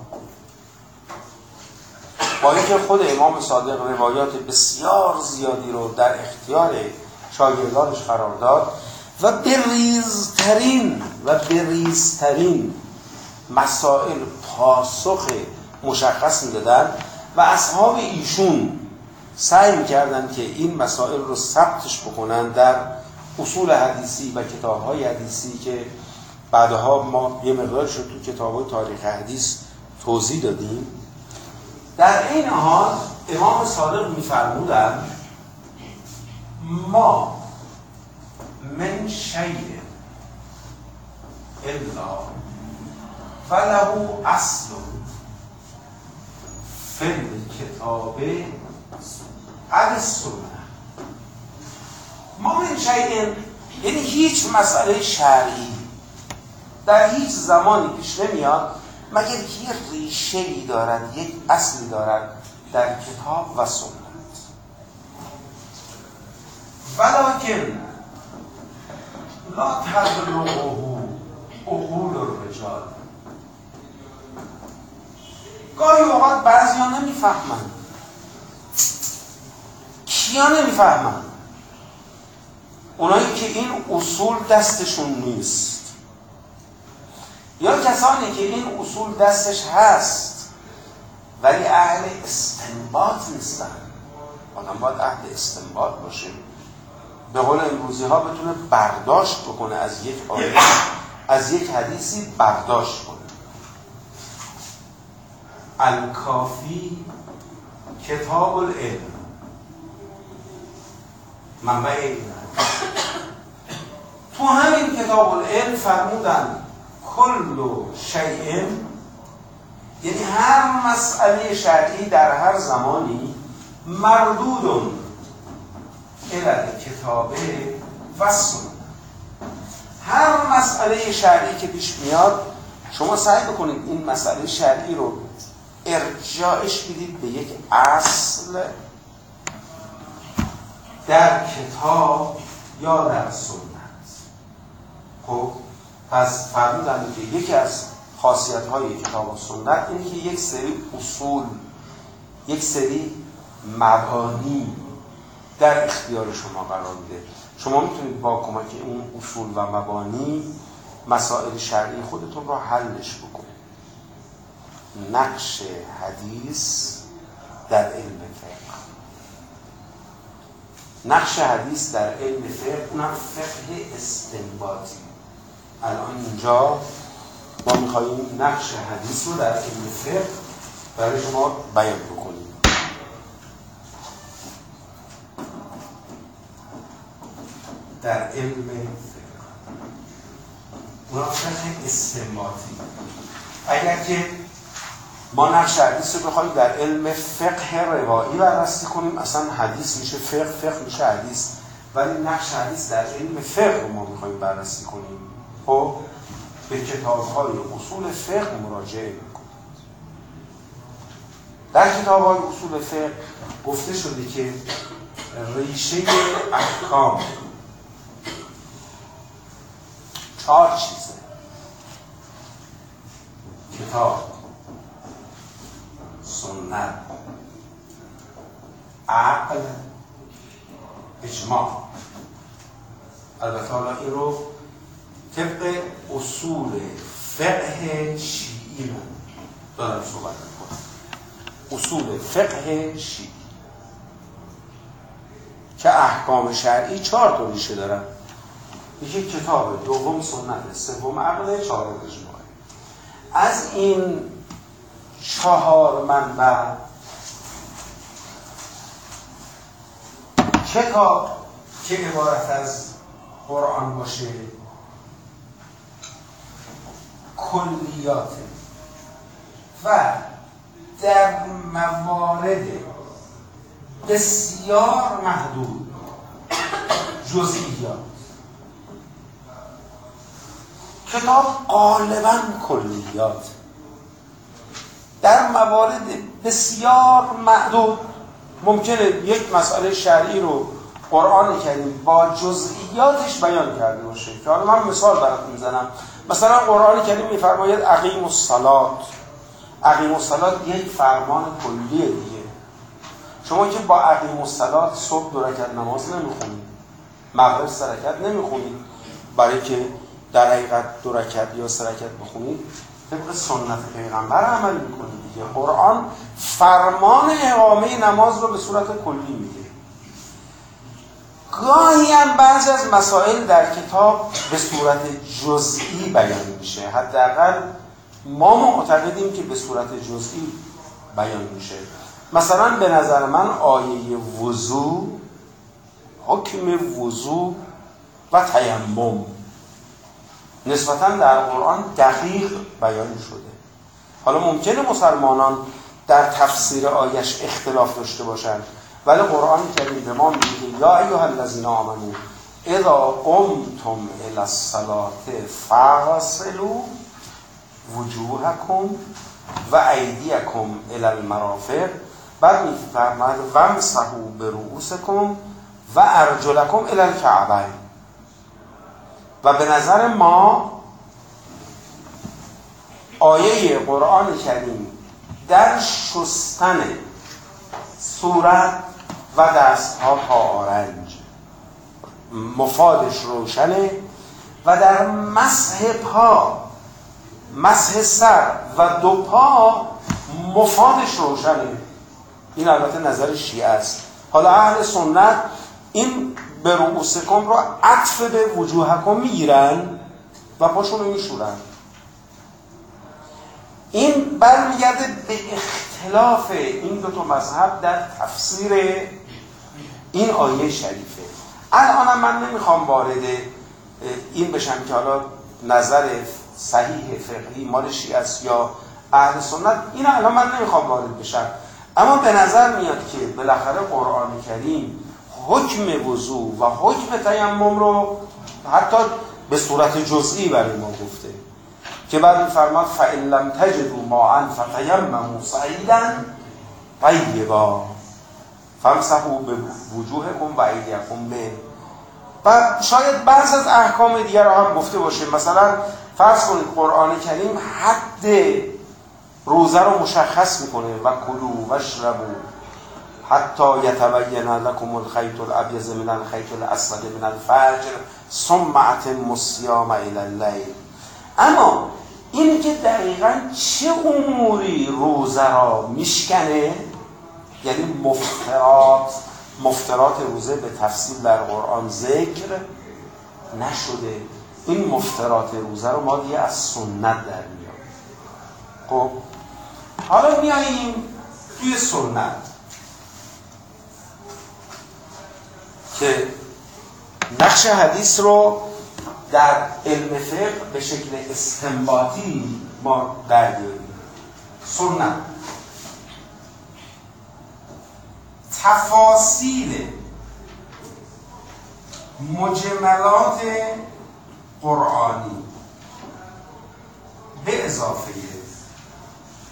با اینکه خود امام صادق روایات بسیار زیادی رو در اختیار شاگردانش قرار داد و بریزترین و بریزترین مسائل پاسخ مشخص می‌دادن و اصحاب ایشون سعی می‌کردن که این مسائل رو ثبتش بکنن در اصول حدیثی و کتاب های حدیثی که بعدها ما یه مقدار شد تو کتاب های تاریخ حدیث توضیح دادیم. در این حال امام صادق میفرمودن ما من شیء الا فله اصل فی کتاب از سنه ما من شیء یعنی هیچ مسئله شرعی در هیچ زمانی پیش نمیاد مگر که یه ریشه ای دارد یک اصلی دارد در کتاب و سنت. ولکن لا تبلغه عقول الرجال. گاهی اوقات بعضی ها نمی‌فهمند. کیا نمی‌فهمند اونایی که این اصول دستشون نیست. یا کسانی که این اصول دستش هست ولی اهل استنباط نیستن. آدم باید اهل استنباط باشه. به قول امروزی ها بتونه برداشت بکنه از یک آیه از یک حدیثی برداشت کنه. الکافی کتاب العلم. منبع این تو همین کتاب العلم فرمودن کل شیء یعنی هر مسئله شرعی در هر زمانی مردود الى کتابه و هر مسئله شرعی که پیش میاد شما سعی بکنید این مسئله شرعی رو ارجاعش بدید به یک اصل در کتاب یا در سنت خب پس فرمودن که یکی از خاصیت های کتاب و سنت اینه که یک سری اصول یک سری مبانی در اختیار شما قرار میده. شما می‌تونید با کمک اون اصول و مبانی مسائل شرعی خودتون رو حلش بکنید. نقش حدیث در علم فقه. نقش حدیث در علم فقه اونم فقه استنباطی. الان اینجا ما میخواییم نقش حدیث رو در علم فقه برای شما بیان بکنیم. در علم فقه. اونا فقه استنباطی. اگر که ما نقش حدیث رو بخوایم در علم فقه روایی بررسی کنیم. اصلا حدیث میشه فقه فقه میشه حدیث. ولی نقش حدیث در علم فقه رو ما می‌خوایم بررسی کنیم. خب؟ به کتاب های اصول فقه مراجعه می‌کنیم. در کتاب های اصول فقه گفته شده که ریشه احکام چهار چیزه. کتاب سنت. عقل اجماع. البته حالا این رو طبق اصول فقه شیعی رو دارم صحبت می‌کنم. اصول فقه شیعی. که احکام شرعی چهار تا ریشه دارن. یکی کتاب دوم سنت سوم عقل چهارم اجماع. از این چهار منبع. کتاب که عبارت از قرآن باشه؟ کلیات. و در موارد بسیار محدود جزئیات. کتاب غالبا کلیات. در موارد بسیار معدود ممکنه یک مسئله شرعی رو قرآن کریم با جزئیاتش بیان کرده باشه. که حالا من مثال براتون می‌زنم مثلا قرآن کریم میفرماید عقیم الصلات عقیم الصلات یک فرمان کلیه دیگه. شما که با عقیم الصلات صبح دو رکعت نماز نمی‌خونید مغرب سه رکعت نمی‌خونید برای که در حقیقت دو یا سه رکعت بخونید طبق سنت پیغمبر عمل می‌کنید دیگه. قرآن فرمان اقامه نماز رو به صورت کلی میده. گاهی هم بعضی از مسائل در کتاب به صورت جزئی بیان میشه. حداقل ما معتقدیم که به صورت جزئی بیان میشه. مثلا به نظر من آیه وضوع حکم وضوع و تیمم. نسبتا در قرآن دقیق بیان شده. حالا ممکنه مسلمانان در تفسیر آیش اختلاف داشته باشند ولی قرآن کریم به ما میگه یا ایها الذین آمنو اذا قمتم الى الصلاه فاغسلوا وجوهکم و ایدیکم الى المرافق. بعد میفرماید وامسحوا برؤوسکم و ارجلکم الى به نظر ما آیه قرآن کریم در شستن صورت و دستها تا آرنج. مفادش روشنه و در مسح پا مسح سر و دو پا مفادش روشنه. این البته نظر شیعه است. حالا اهل سنت این به رؤوسکم رو عطف به وجوهکم می‌گیرن و پاشون رو میشورن. این برمیگرده به اختلاف این دو تا مذهب در تفسیر این آیه شریفه. الان من نمی‌خوام وارد این بشم که حالا نظر صحیح فقهی مال شیعه یا اهل سنت این الان من نمی‌خوام وارد بشم. اما به نظر میاد که بالاخره قرآن کریم حکم وضوع و حکم تیمم رو حتی به صورت جزئی برای ما گفته که بعد فرماد فَإِن لَمْ تَجِدُوا مَاءً فَتَيَمَّمُوا صَعِيدًا طَيِّبًا فَامْسَحُوا بِوُجُوهِكُمْ وَأَيْدِيَكُمْ مِنْهُ و شاید بعض از احکام دیگر رو هم گفته باشه. مثلا فرض کنید قرآن کریم حد روزه رو مشخص می‌کنه و کلو و شربو حتی یتبین لکم الخیط الابیض من الخیط الاسود من الفجر ثم الصیام الى اما این که دقیقا چه اموری روزه را میشکنه یعنی مفترات مفترات روزه به تفصیل در قرآن ذکر نشده. این مفترات روزه رو ما دیگه از سنت در میاد خب حالا میاییم توی سنت. که نقش حدیث رو در علم فقه به شکل استنباطی ما دریاریم سنت. تفاصیل مجملات قرآنی. به اضافه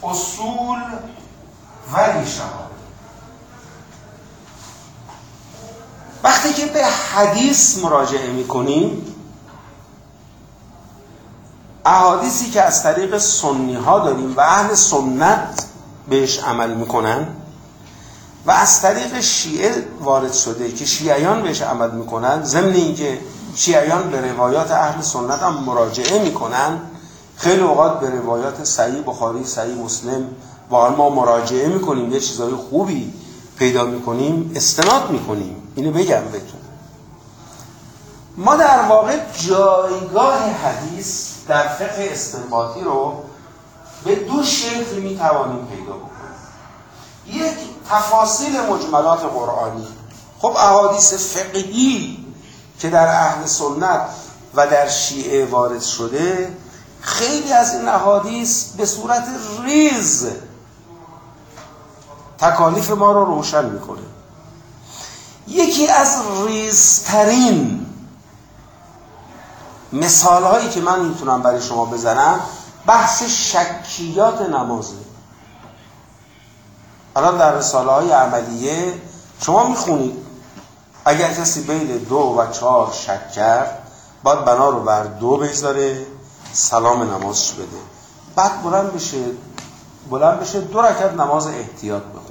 اصول و ریشه وقتی که به حدیث مراجعه می‌کنیم احادیثی که از طریق سنی ها داریم و اهل سنت بهش عمل می‌کنن و از طریق شیعه وارد شده که شیعیان بهش عمل می‌کنن ضمن اینکه شیعیان به روایات اهل سنت هم مراجعه می‌کنن خیلی اوقات به روایات صحیح بخاری صحیح مسلم با ما مراجعه می‌کنیم یه چیزای خوبی پیدا می‌کنیم استناد می‌کنیم. اینو بگم بهتون. ما در واقع جایگاه حدیث در فقه استنباطی رو به دو شکل می‌توانیم پیدا بکنیم. یک تفاصیل مجملات قرآنی. خب احادیث فقهی که در اهل سنت و در شیعه وارد شده خیلی از این احادیث به صورت ریز تکالیف ما رو روشن می‌کنه. یکی از ریزترین مثال هایی که من می‌تونم برای شما بزنم بحث شکیات نمازه. الان در رساله های عملیه شما می‌خونید اگر کسی بین دو و چهار شک کرد باید بنا رو بر دو بگذاره سلام نمازش بده. بعد بلند بشه بلند بشه دو رکت نماز احتیاط بخونه.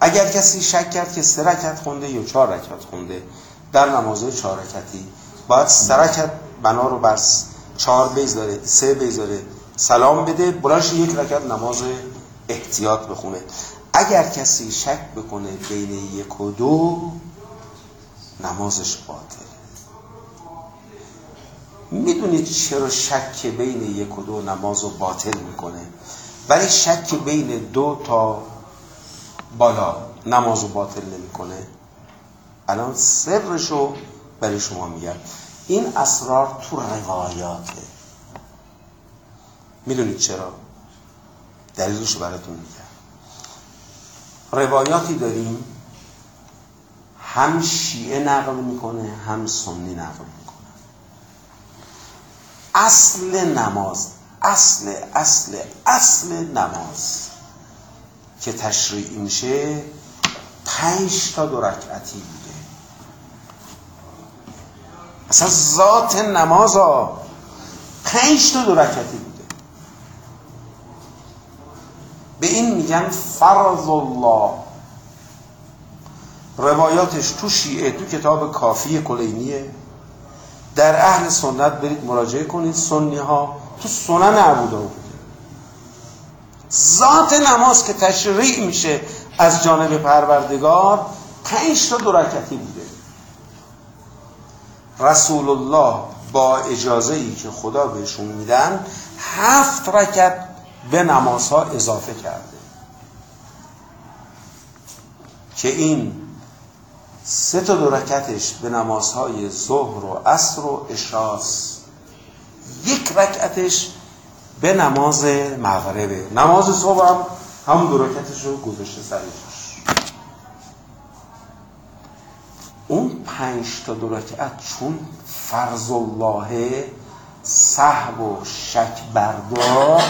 اگر کسی شک کرد که سه رکت خونده یا چهار رکت خونده در نمازه چهار رکتی باید سه رکت بنا رو بر چهار بگذاره سه بگذاره سلام بده بلنش یک رکت نماز احتیاط بخونه. اگر کسی شک بکنه بین یک و دو نمازش باطل. می‌دونید چرا شک بین یک و دو نماز رو باطل می‌کنه؟ ولی شک بین دو تا بالا نماز رو باطل نمی‌کنه. الان سرشو برای شما میگم. این اسرار تو روایاته. می‌دونید چرا؟ دلیلشو براتون میگم. روایاتی داریم هم شیعه نقل می‌کنه هم سنی نقل می‌کنه. اصل نماز اصل اصل اصل نماز. که تشریع میشه پنج تا دو رکعتی بوده. اصلا ذات نماز ها پنج تا دو رکعتی بوده. به این میگن فرض الله. روایاتش تو شیعه تو کتاب کافی کلینیه. در اهل سنت برید مراجعه کنید. سنی ها تو سنن عبوده بوده ذات نماز که تشریع میشه از جانب پروردگار پنج تا دو رکتی بوده. رسول الله با اجازه ای که خدا بهشون میدن هفت رکت به نمازها اضافه کرده. که این سه تا دو رکعتش به نمازهای ظهر و عصر و اشراس یک رکعتش به نماز مغربه. نماز صبح هم هم دو رکعتش رو گذاشته سرش اون پنج تا دو رکعت چون فرض الله صحب و شک بردار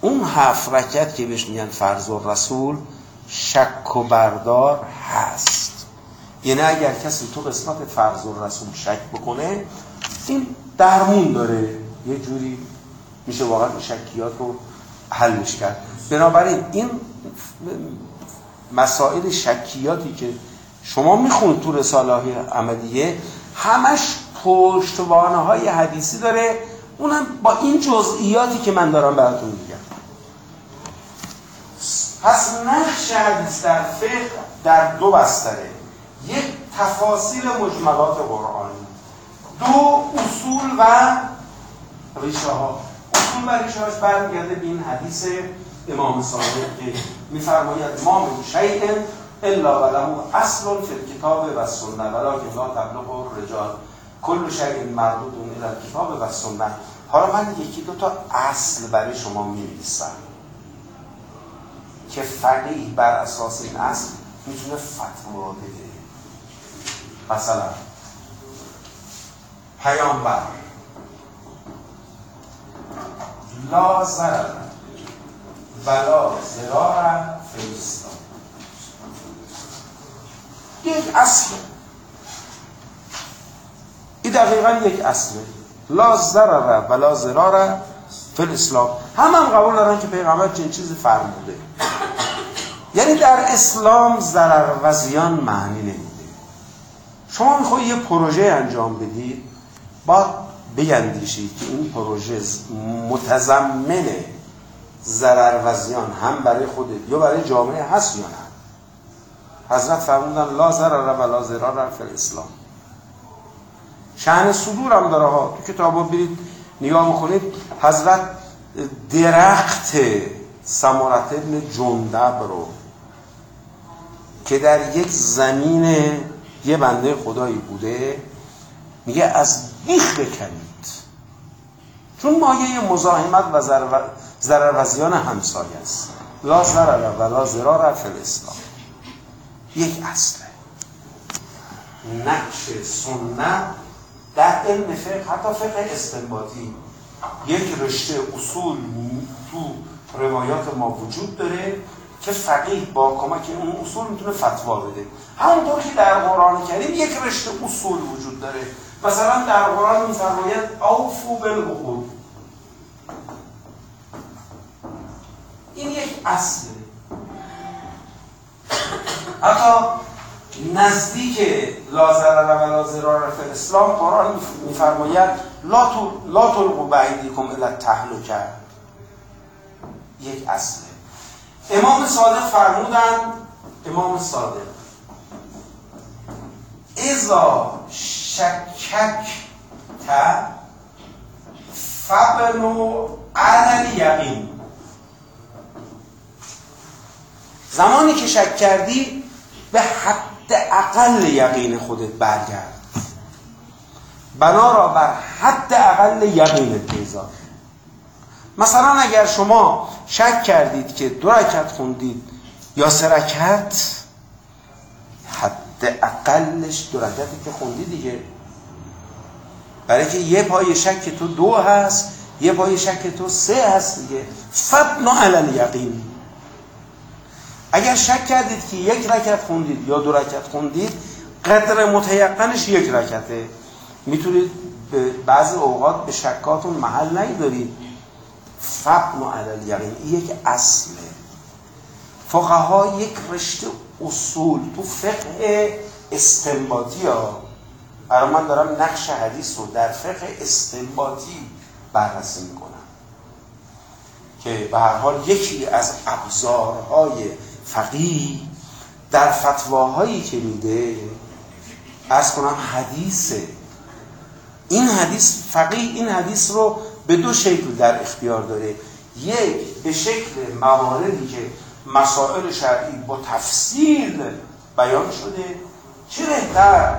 اون هفت رکعت که بهش میگن فرض و رسول شک و بردار هست. یعنی اگر کسی تو قسمت فرض و رسول شک بکنه این درمون داره. یه جوری میشه واقعا شکیات رو حلش کرد. بنابراین این مسائل شکیاتی که شما می‌خونید تو رساله های عمدیه همش پشتوانه های حدیثی داره. اونم با این جزئیاتی که من دارم براتون میگم. پس نقش حدیث در فقه در دو بستره. یک تفاصیل مجملات قرآنی. دو اصول و ریشه ها اصول و ریشه هاش برمیگرده به این حدیث امام صادق که میفرماید ما من شیء الا وله اصل فی الکتاب و سنه ولکن لا تبلغ الرجال. کل شیء مردود الى الکتاب و سنه حالا من یکی دو تا اصل برای شما می‌نویسم که فقیه بر اساس این اصل می‌تونه فتوا بده. مثلا پیامبر. لا زرر ولا زرار فرستان یک اصل. این دقیقا یک اصله لا زرر ولا زرار فل اسلام هم هم قبول دارن که پیغمبر چنین چیزی فرموده. یعنی در اسلام ضرر و زیان معنی نمیده. شما می‌خوای یه پروژه انجام بدید با بیندیشید که این پروژه متضمن ضرر و زیان هم برای خودت یا برای جامعه هست یا نه؟ حضرت فرمودن لا ضرر و لا ضرر فی الاسلام. شأن صدور هم داره ها. تو کتابا برید نگاه می‌کنید حضرت درخت سمارت ابن جندب رو که در یک زمین یه بنده خدایی بوده میگه از بیخ بکنید. چون مایه مزاحمت و ضرر و زیان همسایه است. لا ضرر و لا ضرار فی الاسلام. یک اصله نقش سنت در علم فقه حتی فقه استنباطی. یک رشته اصول تو روایات ما وجود داره که فقیه با کمک اون اصول می‌تونه فتوا بده. همونطور که در قرآن کریم یک رشته اصول وجود داره. مثلا در قرآن میفرماید اوفو بالعقود. این یک اصله. حتی نزدیک لازرر و لازرار فی الاسلام قرآن میفرماید لا تلقوا بعیدیکم الی التهلکه. یک اصله. امام صادق فرمودن امام صادق. ازا شکک تا فبنو عدل یقین زمانی که شک کردی به حد اقل یقین خودت برگرد. بنا را بر حد اقل یقینت بذار مثلا اگر شما شک کردید که دو رکت خوندید یا سه رکت اقلش دو رکتی که خوندید دیگه. برای که یه پای شک تو دو هست یه پای شک تو سه هست دیگه. فبنو علل یقین اگر شک کردید که یک رکت خوندید یا دو رکت خوندید قدر متیقنش یک رکته می‌تونید به بعضی اوقات به شکاتون محل ندارید فبن و علل یقین یک اصله. فقها یک رشته اصول تو فقه استنباطی ها. برای من دارم نقش حدیث رو در فقه استنباطی بررسی می‌کنم. که به هر حال یکی از ابزارهای فقیه در فتواهایی که میده ارز کنم حدیثه. این حدیث فقیه این حدیث رو به دو شکل در اختیار داره. یک به شکل مواردی که مسائل شرعی با تفصیل بیان شده. چه بهتر؟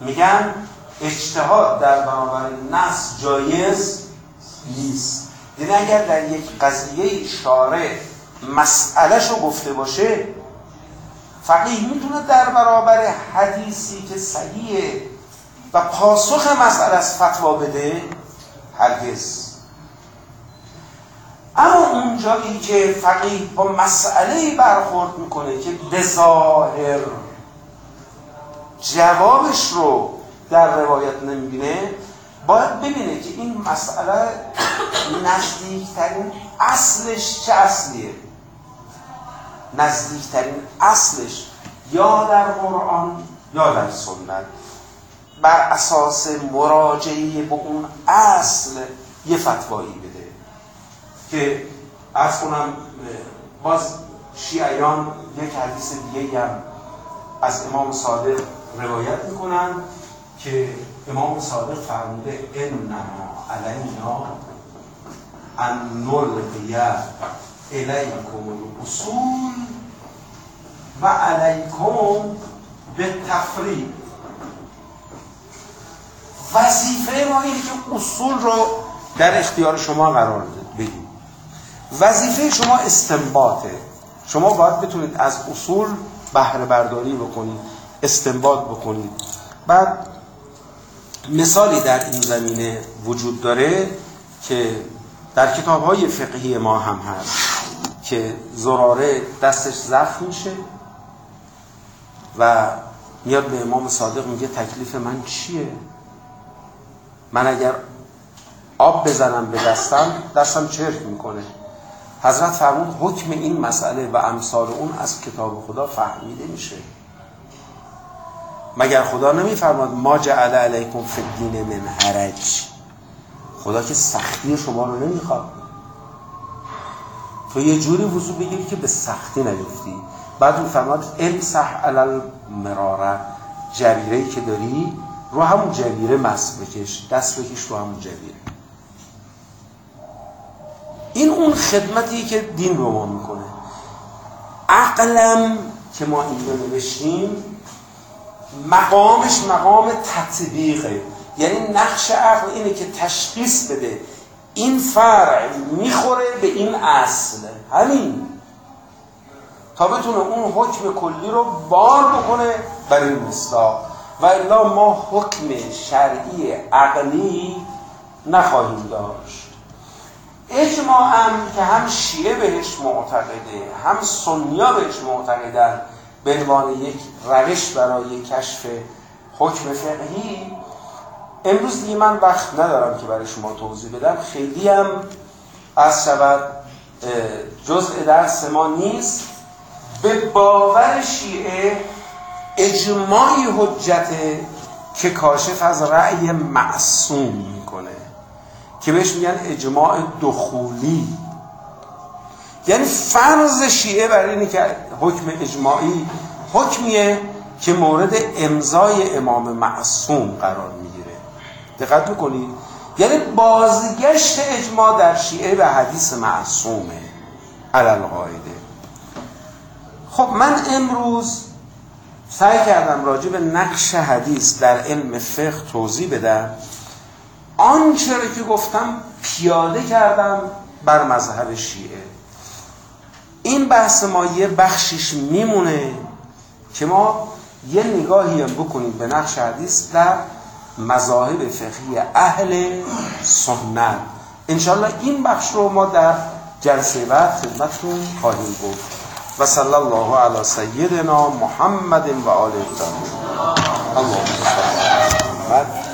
میگن اجتهاد در برابر نص جایز نیست. یعنی اگر در یک قضیه شارع مسئلهش رو گفته باشه فقیه می‌تونه در برابر حدیثی که صحیحه و پاسخ مسئله از فتوا بده هرگز. اما اونجایی که فقیه با مسئله برخورد می‌کنه که به ظاهر جوابش رو در روایت نمی‌بینه باید ببینه که این مسئله نزدیکترین اصلش چه اصلیه؟ نزدیکترین اصلش یا در قرآن یا در سنت. بر اساس مراجعه به اون اصل یه فتوایی که از کنم باز شیعیان یک حدیث دیگه هم از امام صادق روایت می‌کنن که امام صادق فرموده انما علینا ان نلقیه الیکم الاصول و علیکم به تفرید وظیفه ما اینه که اصول رو در اختیار شما قرار وظیفه شما استنباطه شما باید بتونید از اصول بهره برداری بکنید استنباط بکنید. بعد مثالی در این زمینه وجود داره که در کتاب های فقهی ما هم هست که زراره دستش زخم میشه و میاد به امام صادق میگه تکلیف من چیه؟ من اگر آب بزنم به دستم دستم چرک می‌کنه. حضرت فرمود حکم این مسئله و امثال اون از کتاب خدا فهمیده میشه. مگر خدا نمیفرماد ما جعل علیکم فی الدین من حرج؟ خدا که سختی شما رو نمی‌خواد. تو یه جوری وضو بگیری که به سختی نیفتی. بعد اون فرماد امسح علل مراره جبیره که داری رو همون جبیره مس بکش دست بکش رو همون جبیره این اون خدمتی که دین رو ما می‌کنه. عقلم که ما این رو نوشتیم مقامش مقام تطبیقه. یعنی نقش عقل اینه که تشخیص بده. این فرع می‌خوره به این اصل. همین. تا بتونه اون حکم کلی رو بار بکنه برای مصداق. و الا ما حکم شرعی عقلی نخواهیم داشت. اجماعا که هم شیعه بهش معتقده هم سنیا بهش معتقدن به عنوان یک روش برای کشف حکم فقهی امروز دیگه من وقت ندارم که برای شما توضیح بدم. خیلی هم از شود جزء درس ما نیست. به باور شیعه اجماعی حجته که کاشف از رأی معصوم که بهش میگن اجماع دخولی. یعنی فرض شیعه برای اینه که حکم اجماعی حکمیه که مورد امضای امام معصوم قرار می‌گیره. دقت می‌کنید یعنی بازگشت اجماع در شیعه به حدیث معصومه. علل قاعده. خب من امروز سعی کردم راجع به نقش حدیث در علم فقه توضیح بدم. آنچه را که گفتم پیاده کردم بر مذهب شیعه. این بحث ما یه بخشش میمونه که ما یه نگاهی هم بکنیم به نقش حدیث در مذاهب فقهی اهل سنت. انشالله این بخش رو ما در جلسه بعد خدمتتون خواهیم گفت و صلی الله علی سیدنا محمد و آله صل